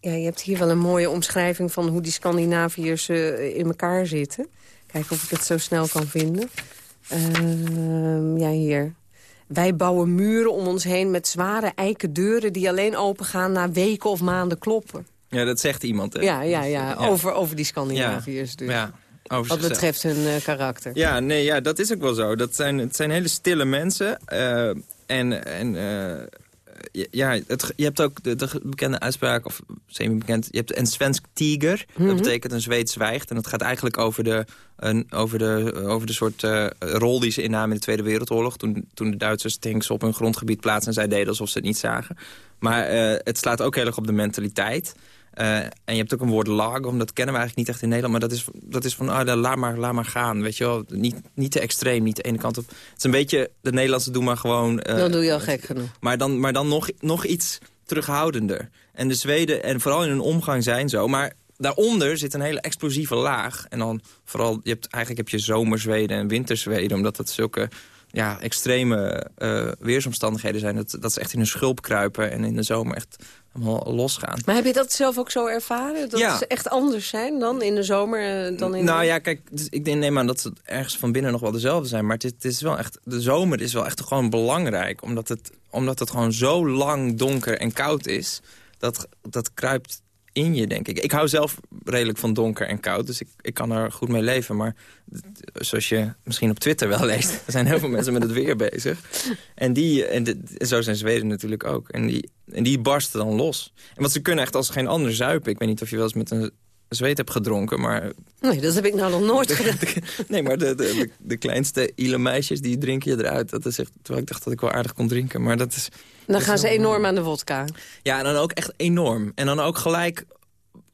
Speaker 11: ja, je hebt hier wel een mooie omschrijving van hoe die Scandinaviërs eh, in elkaar zitten. Kijken of ik het zo snel kan vinden. Ehm, ja, hier. Wij bouwen muren om ons heen met zware eiken deuren... die alleen opengaan na weken of maanden kloppen.
Speaker 12: Ja, dat zegt iemand. Hè?
Speaker 11: Ja, ja, ja, Over, over die Scandinaviërs dus.
Speaker 12: Ja, over
Speaker 11: Wat
Speaker 12: zichzelf.
Speaker 11: betreft hun eh, karakter.
Speaker 12: Ja, nee, ja, dat is ook wel zo. Dat zijn, het zijn hele stille mensen. eh, en en eh, ja, het, je hebt ook de, de bekende uitspraak, of semi-bekend... Je hebt een svensk tiger.
Speaker 11: Mhm.
Speaker 12: Dat betekent een Zweed zwijgt. En dat gaat eigenlijk over de, een, over de, over de soort eh, rol die ze innamen in de Tweede Wereldoorlog. Toen, toen de Duitsers tanks op hun grondgebied plaatsten... en zij deden alsof ze het niet zagen. Maar eh, het slaat ook heel erg op de mentaliteit... Eh, en je hebt ook een woord lagom, dat kennen we eigenlijk niet echt in Nederland. Maar dat is, dat is van, ah, laat, maar, laat maar gaan, weet je wel. Niet, niet te extreem, niet de ene kant op. Het is een beetje, de Nederlandse doe maar gewoon... eh,
Speaker 11: Dan doe je al gek genoeg.
Speaker 12: Maar dan, maar dan nog, nog iets terughoudender. En de Zweden, en vooral in hun omgang zijn zo. Maar daaronder zit een hele explosieve laag. En dan vooral, je hebt, eigenlijk heb je zomerzweden en winterzweden... omdat dat zulke ja, extreme eh, weersomstandigheden zijn. Dat, dat ze echt in hun schulp kruipen en in de zomer echt helemaal losgaan.
Speaker 11: Maar heb je dat zelf ook zo ervaren? Dat
Speaker 12: Ja.
Speaker 11: ze echt anders zijn dan in de zomer? eh, Dan in
Speaker 12: Nou
Speaker 11: de...
Speaker 12: ja, kijk, dus ik denk- neem aan dat ze ergens van binnen nog wel dezelfde zijn. Maar het is wel echt, de zomer is wel echt gewoon belangrijk. Omdat het, omdat het gewoon zo lang donker en koud is. Dat, dat kruipt in je, denk ik. Ik hou zelf redelijk van donker en koud. Dus ik, ik kan er goed mee leven. Maar zoals je misschien op Twitter wel leest... (laughs) er zijn heel veel mensen met het weer bezig. En, die, en de- zo zijn Zweden natuurlijk ook. En die, en die barsten dan los. En wat ze kunnen echt als geen ander zuipen. Ik weet niet of je wel eens met een zweet hebt gedronken, maar...
Speaker 11: Nee, dat heb ik nou nog nooit (laughs) gedaan.
Speaker 12: Nee, maar de, de, de, de kleinste ile meisjes, die drinken je eruit. Dat is echt, terwijl ik dacht dat ik wel aardig kon drinken. Maar dat is...
Speaker 11: Dan gaan ze enorm aan de wodka.
Speaker 12: Ja, en dan ook echt enorm. En dan ook gelijk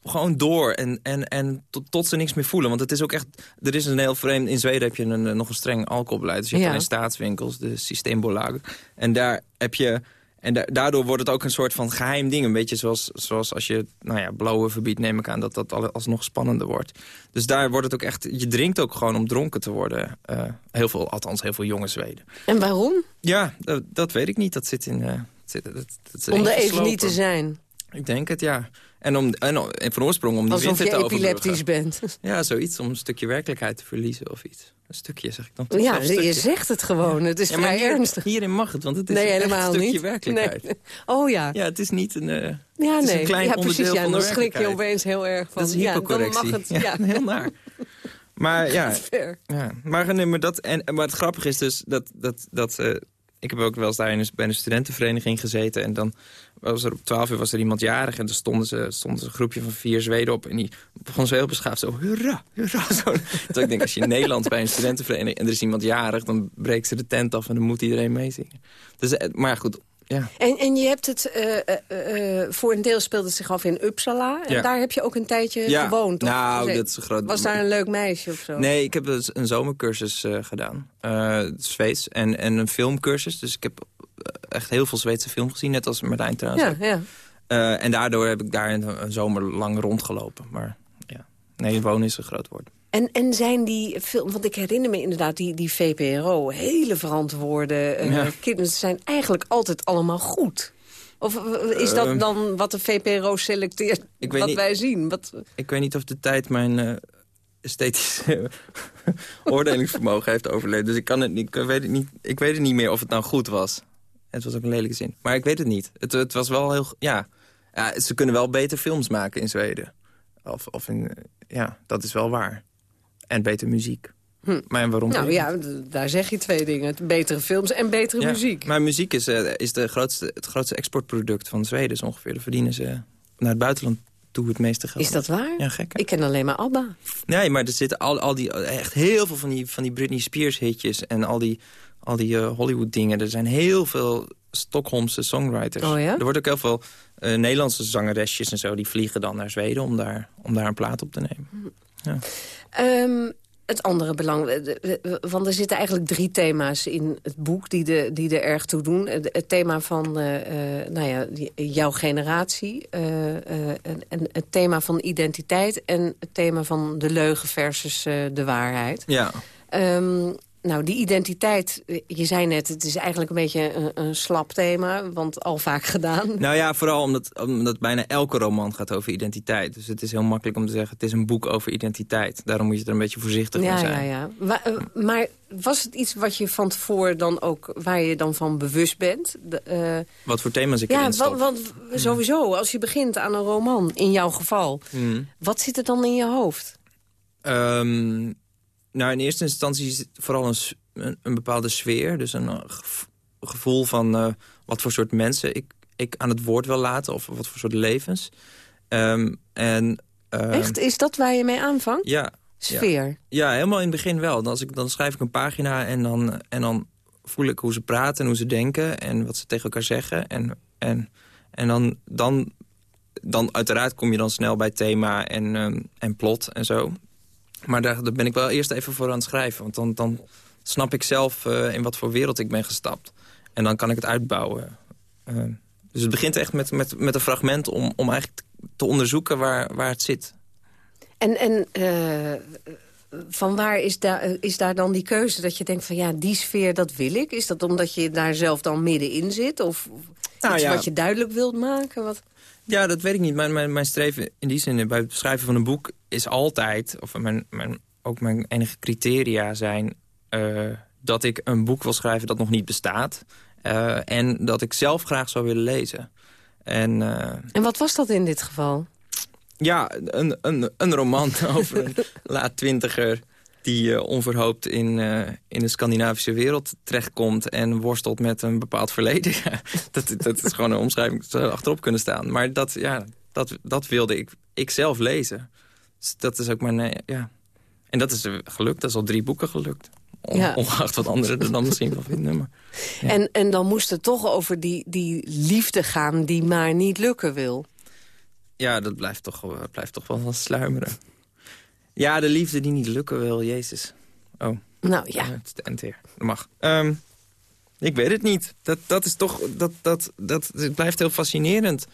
Speaker 12: gewoon door en, en, en tot, tot ze niks meer voelen. Want het is ook echt... Er is een heel vreemd... In Zweden heb je een, nog een streng alcoholbeleid. Dus je hebt
Speaker 11: Ja.
Speaker 12: alleen staatswinkels, de systeembolagen. En daar heb je... En da- daardoor wordt het ook een soort van geheim ding. Een beetje zoals, zoals als je nou ja, blauwe verbiedt, neem ik aan... dat dat alsnog spannender wordt. Dus daar wordt het ook echt... Je drinkt ook gewoon om dronken te worden. Eh, heel veel, althans heel veel jonge Zweden.
Speaker 11: En waarom?
Speaker 12: Ja, dat, dat weet ik niet. Dat zit in... eh, zit, dat, dat is
Speaker 11: Om er even niet te zijn.
Speaker 12: Ik denk het, ja. En, om, en, en van oorsprong om die
Speaker 11: Alsof
Speaker 12: winter
Speaker 11: je
Speaker 12: te overbruggen.
Speaker 11: epileptisch bent. (laughs)
Speaker 12: Ja, zoiets. Om een stukje werkelijkheid te verliezen of iets. Een stukje, zeg ik dan.
Speaker 11: Ja, je zegt het gewoon. Het is
Speaker 12: Ja,
Speaker 11: vrij
Speaker 12: hier-
Speaker 11: ernstig.
Speaker 12: Hierin mag het, want het is
Speaker 11: nee,
Speaker 12: een stukje
Speaker 11: niet.
Speaker 12: werkelijkheid.
Speaker 11: Nee. (laughs) Oh ja.
Speaker 12: Ja, het is niet een... eh,
Speaker 11: Ja, nee.
Speaker 12: een klein
Speaker 11: ja, precies.
Speaker 12: onderdeel
Speaker 11: Ja,
Speaker 12: van de
Speaker 11: dan schrik je opeens heel erg van.
Speaker 12: Dat is
Speaker 11: ja, dan
Speaker 12: hypocorrectie.
Speaker 11: mag het.
Speaker 12: Ja, (laughs) heel naar. Maar ja, ja. Maar, nee, maar, dat, en, maar het grappige is dus dat... dat, dat eh, ik heb ook wel eens daar in een, bij een studentenvereniging gezeten. En dan was er op 12 uur was er iemand jarig. En dan stonden ze, stonden ze een groepje van vier Zweden op. En die begon zo heel beschaafd zo, hurra, hurra. (laughs) Zo. Ik denk, als je in (laughs) Nederland bij een studentenvereniging... en er is iemand jarig, dan breekt ze de tent af... en dan moet iedereen meezingen. Dus, eh, maar goed, ja.
Speaker 11: En, en je hebt het, eh, eh, eh, voor een deel speelde het zich af in Uppsala. En
Speaker 12: Ja.
Speaker 11: daar heb je ook een tijdje
Speaker 12: Ja,
Speaker 11: gewoond. of-
Speaker 12: nou,
Speaker 11: of-
Speaker 12: dat is groot-
Speaker 11: Was daar een leuk meisje of zo?
Speaker 12: Nee, ik heb dus een zomercursus gedaan. Zweeds. En, en een filmcursus. Dus ik heb echt heel veel Zweedse film gezien. Net als Martijn trouwens.
Speaker 11: Ja, ja.
Speaker 12: En daardoor heb ik daar een, een zomer lang rondgelopen. Maar ja, nee, wonen is een groot woord.
Speaker 11: En, en zijn die film, want ik herinner me inderdaad die, die VPRO, hele verantwoorde eh
Speaker 12: Ja.
Speaker 11: kinderen zijn eigenlijk altijd allemaal goed. Of eh, is dat
Speaker 12: Ehm.
Speaker 11: dan wat de VPRO selecteert,
Speaker 12: Ik
Speaker 11: wat
Speaker 12: niet-
Speaker 11: wij zien? Wat,
Speaker 12: Ik weet niet of de tijd mijn eh esthetische (laughs) oordelingsvermogen heeft overleefd. Dus ik, kan het niet, ik, weet het niet, ik weet het niet meer of het nou goed was. Het was ook een lelijke zin. Maar ik weet het niet. Het, het was wel heel... Ja. ja, ze kunnen wel beter films maken in Zweden. Of, of in... Ja, dat is wel waar. En beter muziek.
Speaker 11: Hm.
Speaker 12: Maar waarom?
Speaker 11: nou ja, daar zeg je twee dingen. Betere films en betere
Speaker 12: Ja,
Speaker 11: muziek.
Speaker 12: Maar muziek is, eh, is de grootste, het grootste exportproduct van Zweden. Zo ongeveer. Daar verdienen ze naar het buitenland toe het meeste geld.
Speaker 11: Is dat waar?
Speaker 12: Ja, gek. hè?
Speaker 11: Ik ken alleen maar ABBA.
Speaker 12: Nee, maar er zitten al, al die, echt heel veel van die, van die Britney Spears hitjes... en al die, al die eh, Hollywood dingen. Er zijn heel veel Stockholmse songwriters.
Speaker 11: Oh ja?
Speaker 12: Er wordt ook heel veel eh, Nederlandse zangeresjes en zo... die vliegen dan naar Zweden om daar, om daar een plaat op te nemen. Ja.
Speaker 11: Ehm, het andere belang, want er zitten eigenlijk drie thema's in het boek die, de, die er erg toe doen. Het, thema van eh, eh, nou ja, jouw generatie, eh, en, het thema van identiteit en het thema van de leugen versus de waarheid.
Speaker 12: ja.
Speaker 11: Ehm, nou, die identiteit, eh, je zei net, het is eigenlijk een beetje een, een slap thema, want al vaak gedaan.
Speaker 12: Nou ja, vooral omdat, omdat bijna elke roman gaat over identiteit. Dus het is heel makkelijk om te zeggen... het is een boek over identiteit. Daarom moet je er een beetje voorzichtig
Speaker 11: Ja,
Speaker 12: in zijn.
Speaker 11: ja, ja. Wa- eh, maar was het iets wat je van tevoren dan ook, waar je dan van bewust bent? De, eh,
Speaker 12: Wat voor thema's ik
Speaker 11: ja,
Speaker 12: erin stop.
Speaker 11: want, want sowieso, als je begint aan een roman, in jouw geval...
Speaker 12: Hmm.
Speaker 11: wat zit er dan in je hoofd?
Speaker 12: Ehm, nou, in eerste instantie is het vooral een, een, een bepaalde sfeer. Dus een eh, gev- gevoel van eh, wat voor soort mensen ik, ik aan het woord wil laten. Of wat voor soort levens. Ehm, en, ehm,
Speaker 11: Echt? Is dat waar je mee aanvangt?
Speaker 12: Ja.
Speaker 11: Sfeer?
Speaker 12: Ja. Ja, helemaal in het begin wel. Dan, als ik, dan schrijf ik een pagina en dan, en dan voel ik hoe ze praten en hoe ze denken... en wat ze tegen elkaar zeggen. En, en, en dan, dan, dan uiteraard kom je dan snel bij thema en, ehm, en plot en zo. Maar daar, daar ben ik wel eerst even voor aan het schrijven. Want dan, dan snap ik zelf eh, in wat voor wereld ik ben gestapt. En dan kan ik het uitbouwen. Ehm, dus het begint echt met, met, met een fragment om, om eigenlijk te onderzoeken waar, waar het zit.
Speaker 11: En, en eh, van waar is daar, is daar dan die keuze dat je denkt van ja, die sfeer, dat wil ik? Is dat omdat je daar zelf dan middenin zit? Of of
Speaker 12: Nou
Speaker 11: iets
Speaker 12: ja.
Speaker 11: wat je duidelijk wilt maken? Wat...
Speaker 12: Ja, dat weet ik niet. Mijn, mijn, mijn streven in die zin bij het schrijven van een boek is altijd... of mijn, mijn, ook mijn enige criteria zijn... eh, dat ik een boek wil schrijven dat nog niet bestaat... eh, en dat ik zelf graag zou willen lezen. En eh,
Speaker 11: En wat was dat in dit geval?
Speaker 12: ja, een, een, een roman (laughs) over een (laughs) laat twintiger... die eh, onverhoopt in, eh, in de Scandinavische wereld terechtkomt... en worstelt met een bepaald verleden. (laughs) Dat, dat is gewoon een omschrijving dat zou achterop kunnen staan. Maar dat, ja, dat, dat wilde ik, ik zelf lezen. Dus dat is ook mijn... eh, ja. En dat is gelukt. Dat is al drie boeken gelukt. On-
Speaker 11: Ja.
Speaker 12: Ongeacht wat anderen er dan misschien van vinden. Maar, Ja.
Speaker 11: En, en dan moest het toch over die, die liefde gaan die maar niet lukken wil.
Speaker 12: ja, dat blijft toch, wel- blijft toch wel wat sluimeren. Ja, de liefde die niet lukken wil, Jezus. Oh.
Speaker 11: Nou ja.
Speaker 12: het is de. Dat mag. Ehm, ik weet het niet. Dat, dat is toch... Dat, dat, dat, het blijft heel fascinerend.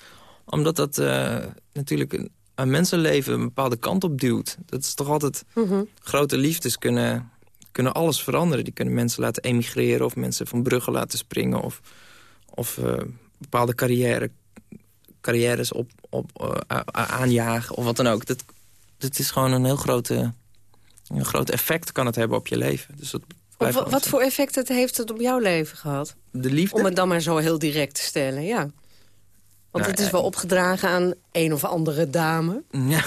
Speaker 12: Omdat dat eh, natuurlijk een, een mensenleven een bepaalde kant op duwt. Dat is toch altijd...
Speaker 11: Mhm.
Speaker 12: Grote liefdes kunnen, kunnen alles veranderen. Die kunnen mensen laten emigreren... of mensen van bruggen laten springen... of, of eh, bepaalde carrière, carrières op, op, eh, aanjagen of wat dan ook. Dat, dat is gewoon een heel grote, een groot effect kan het hebben op je leven. Dus dat
Speaker 11: wat voor effect het heeft het op jouw leven gehad?
Speaker 12: De liefde?
Speaker 11: Om het dan maar zo heel direct te stellen, ja. Want
Speaker 12: Nou,
Speaker 11: het is wel opgedragen aan een of andere dame. (laughs)
Speaker 12: Ja.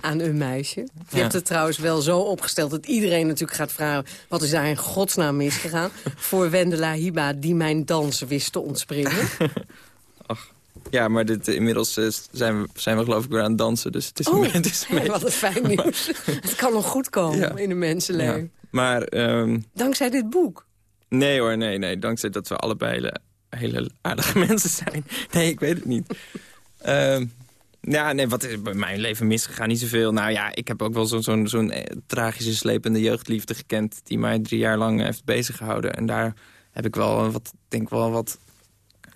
Speaker 11: Aan een meisje. Je
Speaker 12: Ja.
Speaker 11: hebt het trouwens wel zo opgesteld dat iedereen natuurlijk gaat vragen... wat is daar in godsnaam misgegaan? (laughs) Voor Wendela Hiba, die mijn dansen wist te ontspringen. (laughs)
Speaker 12: Ja, maar dit, eh, inmiddels eh, zijn, we, zijn we geloof ik weer aan het dansen. Dus het is,
Speaker 11: Oh, (laughs)
Speaker 12: het is een (laughs)
Speaker 11: hè,
Speaker 12: beetje-
Speaker 11: wat een fijn (laughs) nieuws. het kan nog goed komen
Speaker 12: Ja.
Speaker 11: in een mensenleven.
Speaker 12: Ja. Maar ehm,
Speaker 11: Dankzij dit boek.
Speaker 12: nee hoor, nee, nee. Dankzij dat we allebei hele, hele aardige mensen zijn. Nee, ik weet het niet. Ehm, ja, nee, wat is bij mijn leven misgegaan? Niet zoveel. Nou ja, ik heb ook wel zo'n zo'n zo'n, eh, tragische, slepende jeugdliefde gekend... die mij drie jaar lang heeft bezig gehouden. En daar heb ik wel wat, denk wel wat,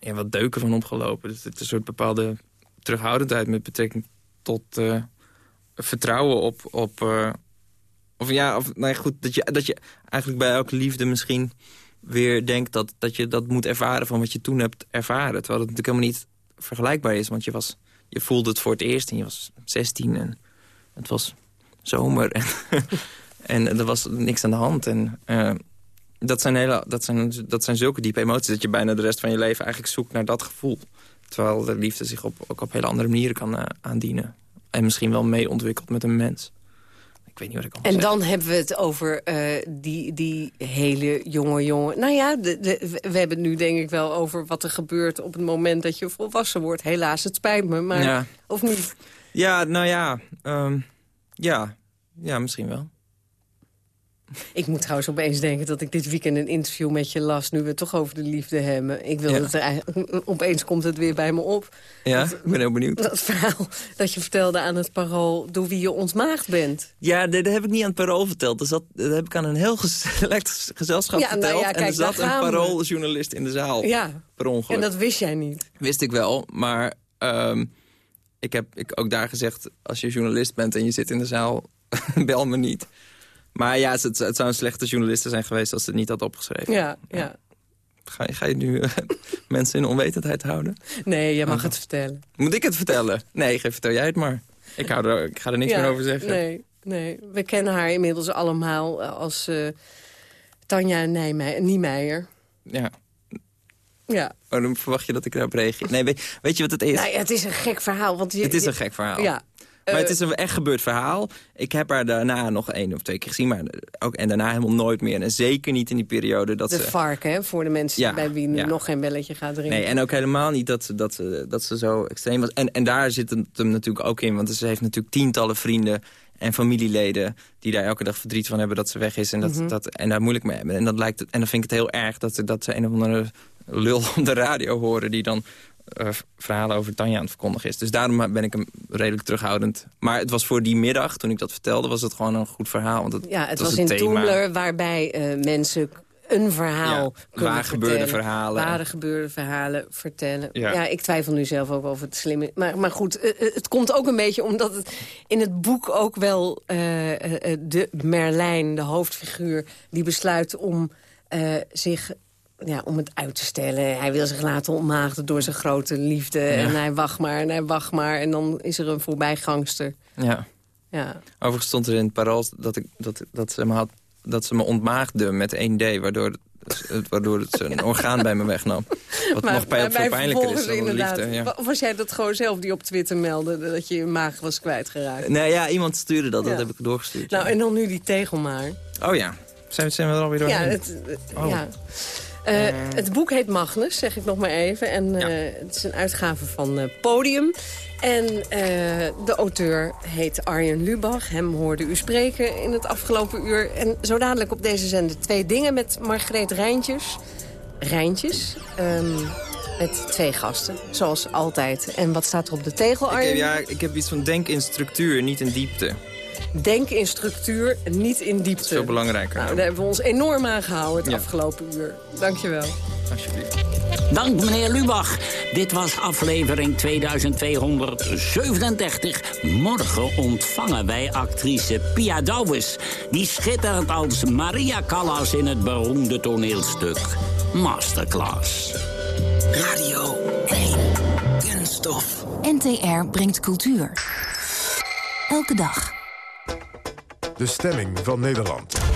Speaker 12: ja, wat deuken van opgelopen. Dus het is een soort bepaalde terughoudendheid met betrekking tot eh, vertrouwen op... op eh, of ja, of, nou ja, goed, dat je, dat je eigenlijk bij elke liefde misschien weer denkt... Dat, dat je dat moet ervaren van wat je toen hebt ervaren. Terwijl het natuurlijk helemaal niet vergelijkbaar is. Want je, was, je voelde het voor het eerst en je was 16 en het was zomer. (laughs) En, en er was niks aan de hand. En uh, dat, zijn hele, dat, zijn, dat zijn zulke diepe emoties... dat je bijna de rest van je leven eigenlijk zoekt naar dat gevoel. Terwijl de liefde zich op, ook op hele andere manieren kan uh, aandienen. En misschien wel mee ontwikkelt met een mens. Ik weet niet wat ik
Speaker 11: En dan hebben we het over uh, die, die hele jonge jongen. Nou ja, de, de, we hebben het nu denk ik wel over wat er gebeurt... op het moment dat je volwassen wordt. Helaas, het spijt me, maar
Speaker 12: ja.
Speaker 11: of niet?
Speaker 12: Ja, nou ja, um, ja, ja, misschien wel.
Speaker 11: Ik moet trouwens opeens denken dat ik dit weekend een interview met je las... nu we het toch over de liefde hebben. Ik wil
Speaker 12: Ja.
Speaker 11: het er eigenlijk, opeens komt het weer bij me op.
Speaker 12: Ja,
Speaker 11: Dat-
Speaker 12: ik ben heel benieuwd.
Speaker 11: Dat verhaal dat je vertelde aan het parool... door wie je ontmaagd bent.
Speaker 12: Ja, dat dat heb ik niet aan het parool verteld. Dat, zat, dat heb ik aan een heel select (laughs) gezelschap
Speaker 11: Ja, nou
Speaker 12: verteld.
Speaker 11: ja,
Speaker 12: en er zat een parooljournalist in de zaal.
Speaker 11: Ja,
Speaker 12: Per ongeluk.
Speaker 11: en dat wist jij niet.
Speaker 12: Wist ik wel, maar ehm, ik heb ik ook daar gezegd... als je journalist bent en je zit in de zaal, (laughs) bel me niet. Maar ja, het, het, zou een slechte journaliste zijn geweest... als ze het niet had opgeschreven.
Speaker 11: Ja, ja.
Speaker 12: Ga, je- ga je nu eh, (laughs) mensen in onwetendheid houden?
Speaker 11: Nee, jij mag
Speaker 12: Oh.
Speaker 11: het vertellen.
Speaker 12: Moet ik het vertellen? Nee, geef, vertel jij het maar. Ik, hou er, ik ga er niks
Speaker 11: Ja,
Speaker 12: meer over zeggen.
Speaker 11: Nee, nee, we kennen haar inmiddels allemaal eh, als eh, Tanja Nijmeijer, Niemeyer.
Speaker 12: Ja.
Speaker 11: Ja.
Speaker 12: Oh, dan verwacht je dat ik erop reageer. Nee, weet, weet je wat het is?
Speaker 11: Ja, het is een gek verhaal. Want je,
Speaker 12: Het is een gek verhaal.
Speaker 11: Ja.
Speaker 12: Maar
Speaker 11: Eh,
Speaker 12: het is een echt gebeurd verhaal. Ik heb haar daarna nog één of twee keer gezien. Maar ook, en daarna helemaal nooit meer. En zeker niet in die periode dat
Speaker 11: de
Speaker 12: ze...
Speaker 11: vark, hè, voor de mensen
Speaker 12: Ja,
Speaker 11: bij wie
Speaker 12: ja.
Speaker 11: nog geen belletje gaat drinken.
Speaker 12: Nee, en ook helemaal niet dat ze, dat ze, dat ze zo extreem was. En, en daar zit het hem natuurlijk ook in. Want ze heeft natuurlijk tientallen vrienden en familieleden... die daar elke dag verdriet van hebben dat ze weg is. En, dat,
Speaker 11: Mhm.
Speaker 12: dat, en daar moeilijk mee hebben. En, dat lijkt, en dan vind ik het heel erg dat, dat ze een of andere lul op de radio horen... die dan eh, verhalen over Tanja aan het verkondigen is. Dus daarom ben ik hem redelijk terughoudend. Maar het was voor die middag, toen ik dat vertelde... was het gewoon een goed verhaal. Want het,
Speaker 11: ja, het was,
Speaker 12: een
Speaker 11: in
Speaker 12: thema.
Speaker 11: Toemler waarbij eh, mensen een verhaal
Speaker 12: Ja,
Speaker 11: kunnen
Speaker 12: waar gebeurde verhalen.
Speaker 11: Ware gebeurde verhalen vertellen. Ja.
Speaker 12: Ja.
Speaker 11: ik twijfel nu zelf ook over het slimme. Maar, maar goed, eh, het komt ook een beetje omdat het in het boek ook wel... de Merlijn, de hoofdfiguur, die besluit om zich... Ja, om het uit te stellen. Hij wil zich laten ontmaagden door zijn grote liefde. En hij wacht maar en hij wacht maar. En dan is er een voorbijgangster.
Speaker 12: Ja.
Speaker 11: Ja.
Speaker 12: Overigens stond er in het parool dat, ik, dat, dat, ze, me had, dat ze me ontmaagde met 1D... waardoor, het, waardoor het een (laughs) orgaan bij me wegnam. Wat nog pijn, veel pijnlijker is dan de liefde. Ja.
Speaker 11: Wa- Was jij dat gewoon zelf die op Twitter meldde... dat je je maag was kwijtgeraakt?
Speaker 12: Nee, ja, iemand stuurde dat.
Speaker 11: Ja.
Speaker 12: Dat heb ik doorgestuurd.
Speaker 11: Nou, en dan nu die tegel maar.
Speaker 12: Oh ja. Zijn, we- zijn we er alweer
Speaker 11: Ja,
Speaker 12: doorheen?
Speaker 11: het, het-
Speaker 12: Oh.
Speaker 11: ja. Eh, het boek heet Magnus, zeg ik nog maar even. En eh, het is een uitgave van eh, Podium. En de auteur heet Arjen Lubach. Hem hoorde u spreken in het afgelopen uur. En zo dadelijk op deze zender twee dingen met Margreet Rijntjes. Rijntjes. ehm, met twee gasten, zoals altijd. En wat staat er op de tegel,
Speaker 12: ik, heb,
Speaker 11: Arjen?
Speaker 12: ja, ik heb iets van denk in structuur, niet in diepte.
Speaker 11: Denk in structuur, niet in diepte.
Speaker 12: Veel belangrijker.
Speaker 11: Nou, daar hebben we ons enorm aan gehouden het
Speaker 10: Ja.
Speaker 11: afgelopen uur. Dankjewel.
Speaker 12: Alsjeblieft.
Speaker 10: Dank meneer Lubach. Dit was aflevering 2237. Morgen ontvangen wij actrice Pia Douwes. Die schittert als Maria Callas in het beroemde toneelstuk Masterclass.
Speaker 13: Radio 1. Kunststof.
Speaker 15: NTR brengt cultuur. Elke dag.
Speaker 9: De stemming van Nederland.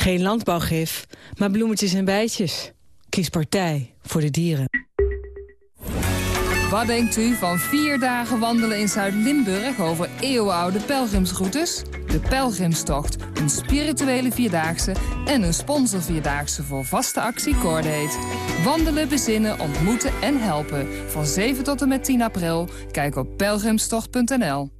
Speaker 16: Geen landbouwgif, maar bloemetjes en bijtjes. Kies partij voor de dieren.
Speaker 6: Wat denkt u van vier dagen wandelen in Zuid-Limburg over eeuwenoude pelgrimsroutes? De Pelgrimstocht, een spirituele vierdaagse en een sponsorvierdaagse voor vaste actie Cordate. Wandelen, bezinnen, ontmoeten en helpen. Van 7 tot en met 10 april. Kijk op pelgrimstocht.nl.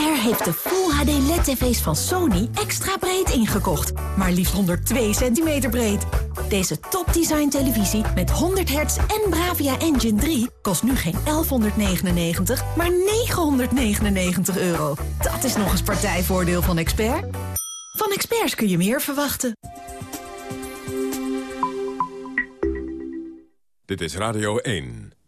Speaker 17: heeft de Full HD LED-tv's van Sony extra breed ingekocht. Maar liefst 102 centimeter breed. Deze topdesign televisie met 100 hertz en Bravia Engine 3 kost nu geen 1199, maar 999 euro. Dat is nog eens partijvoordeel van Expert. Van experts kun je meer verwachten.
Speaker 9: Dit is Radio 1.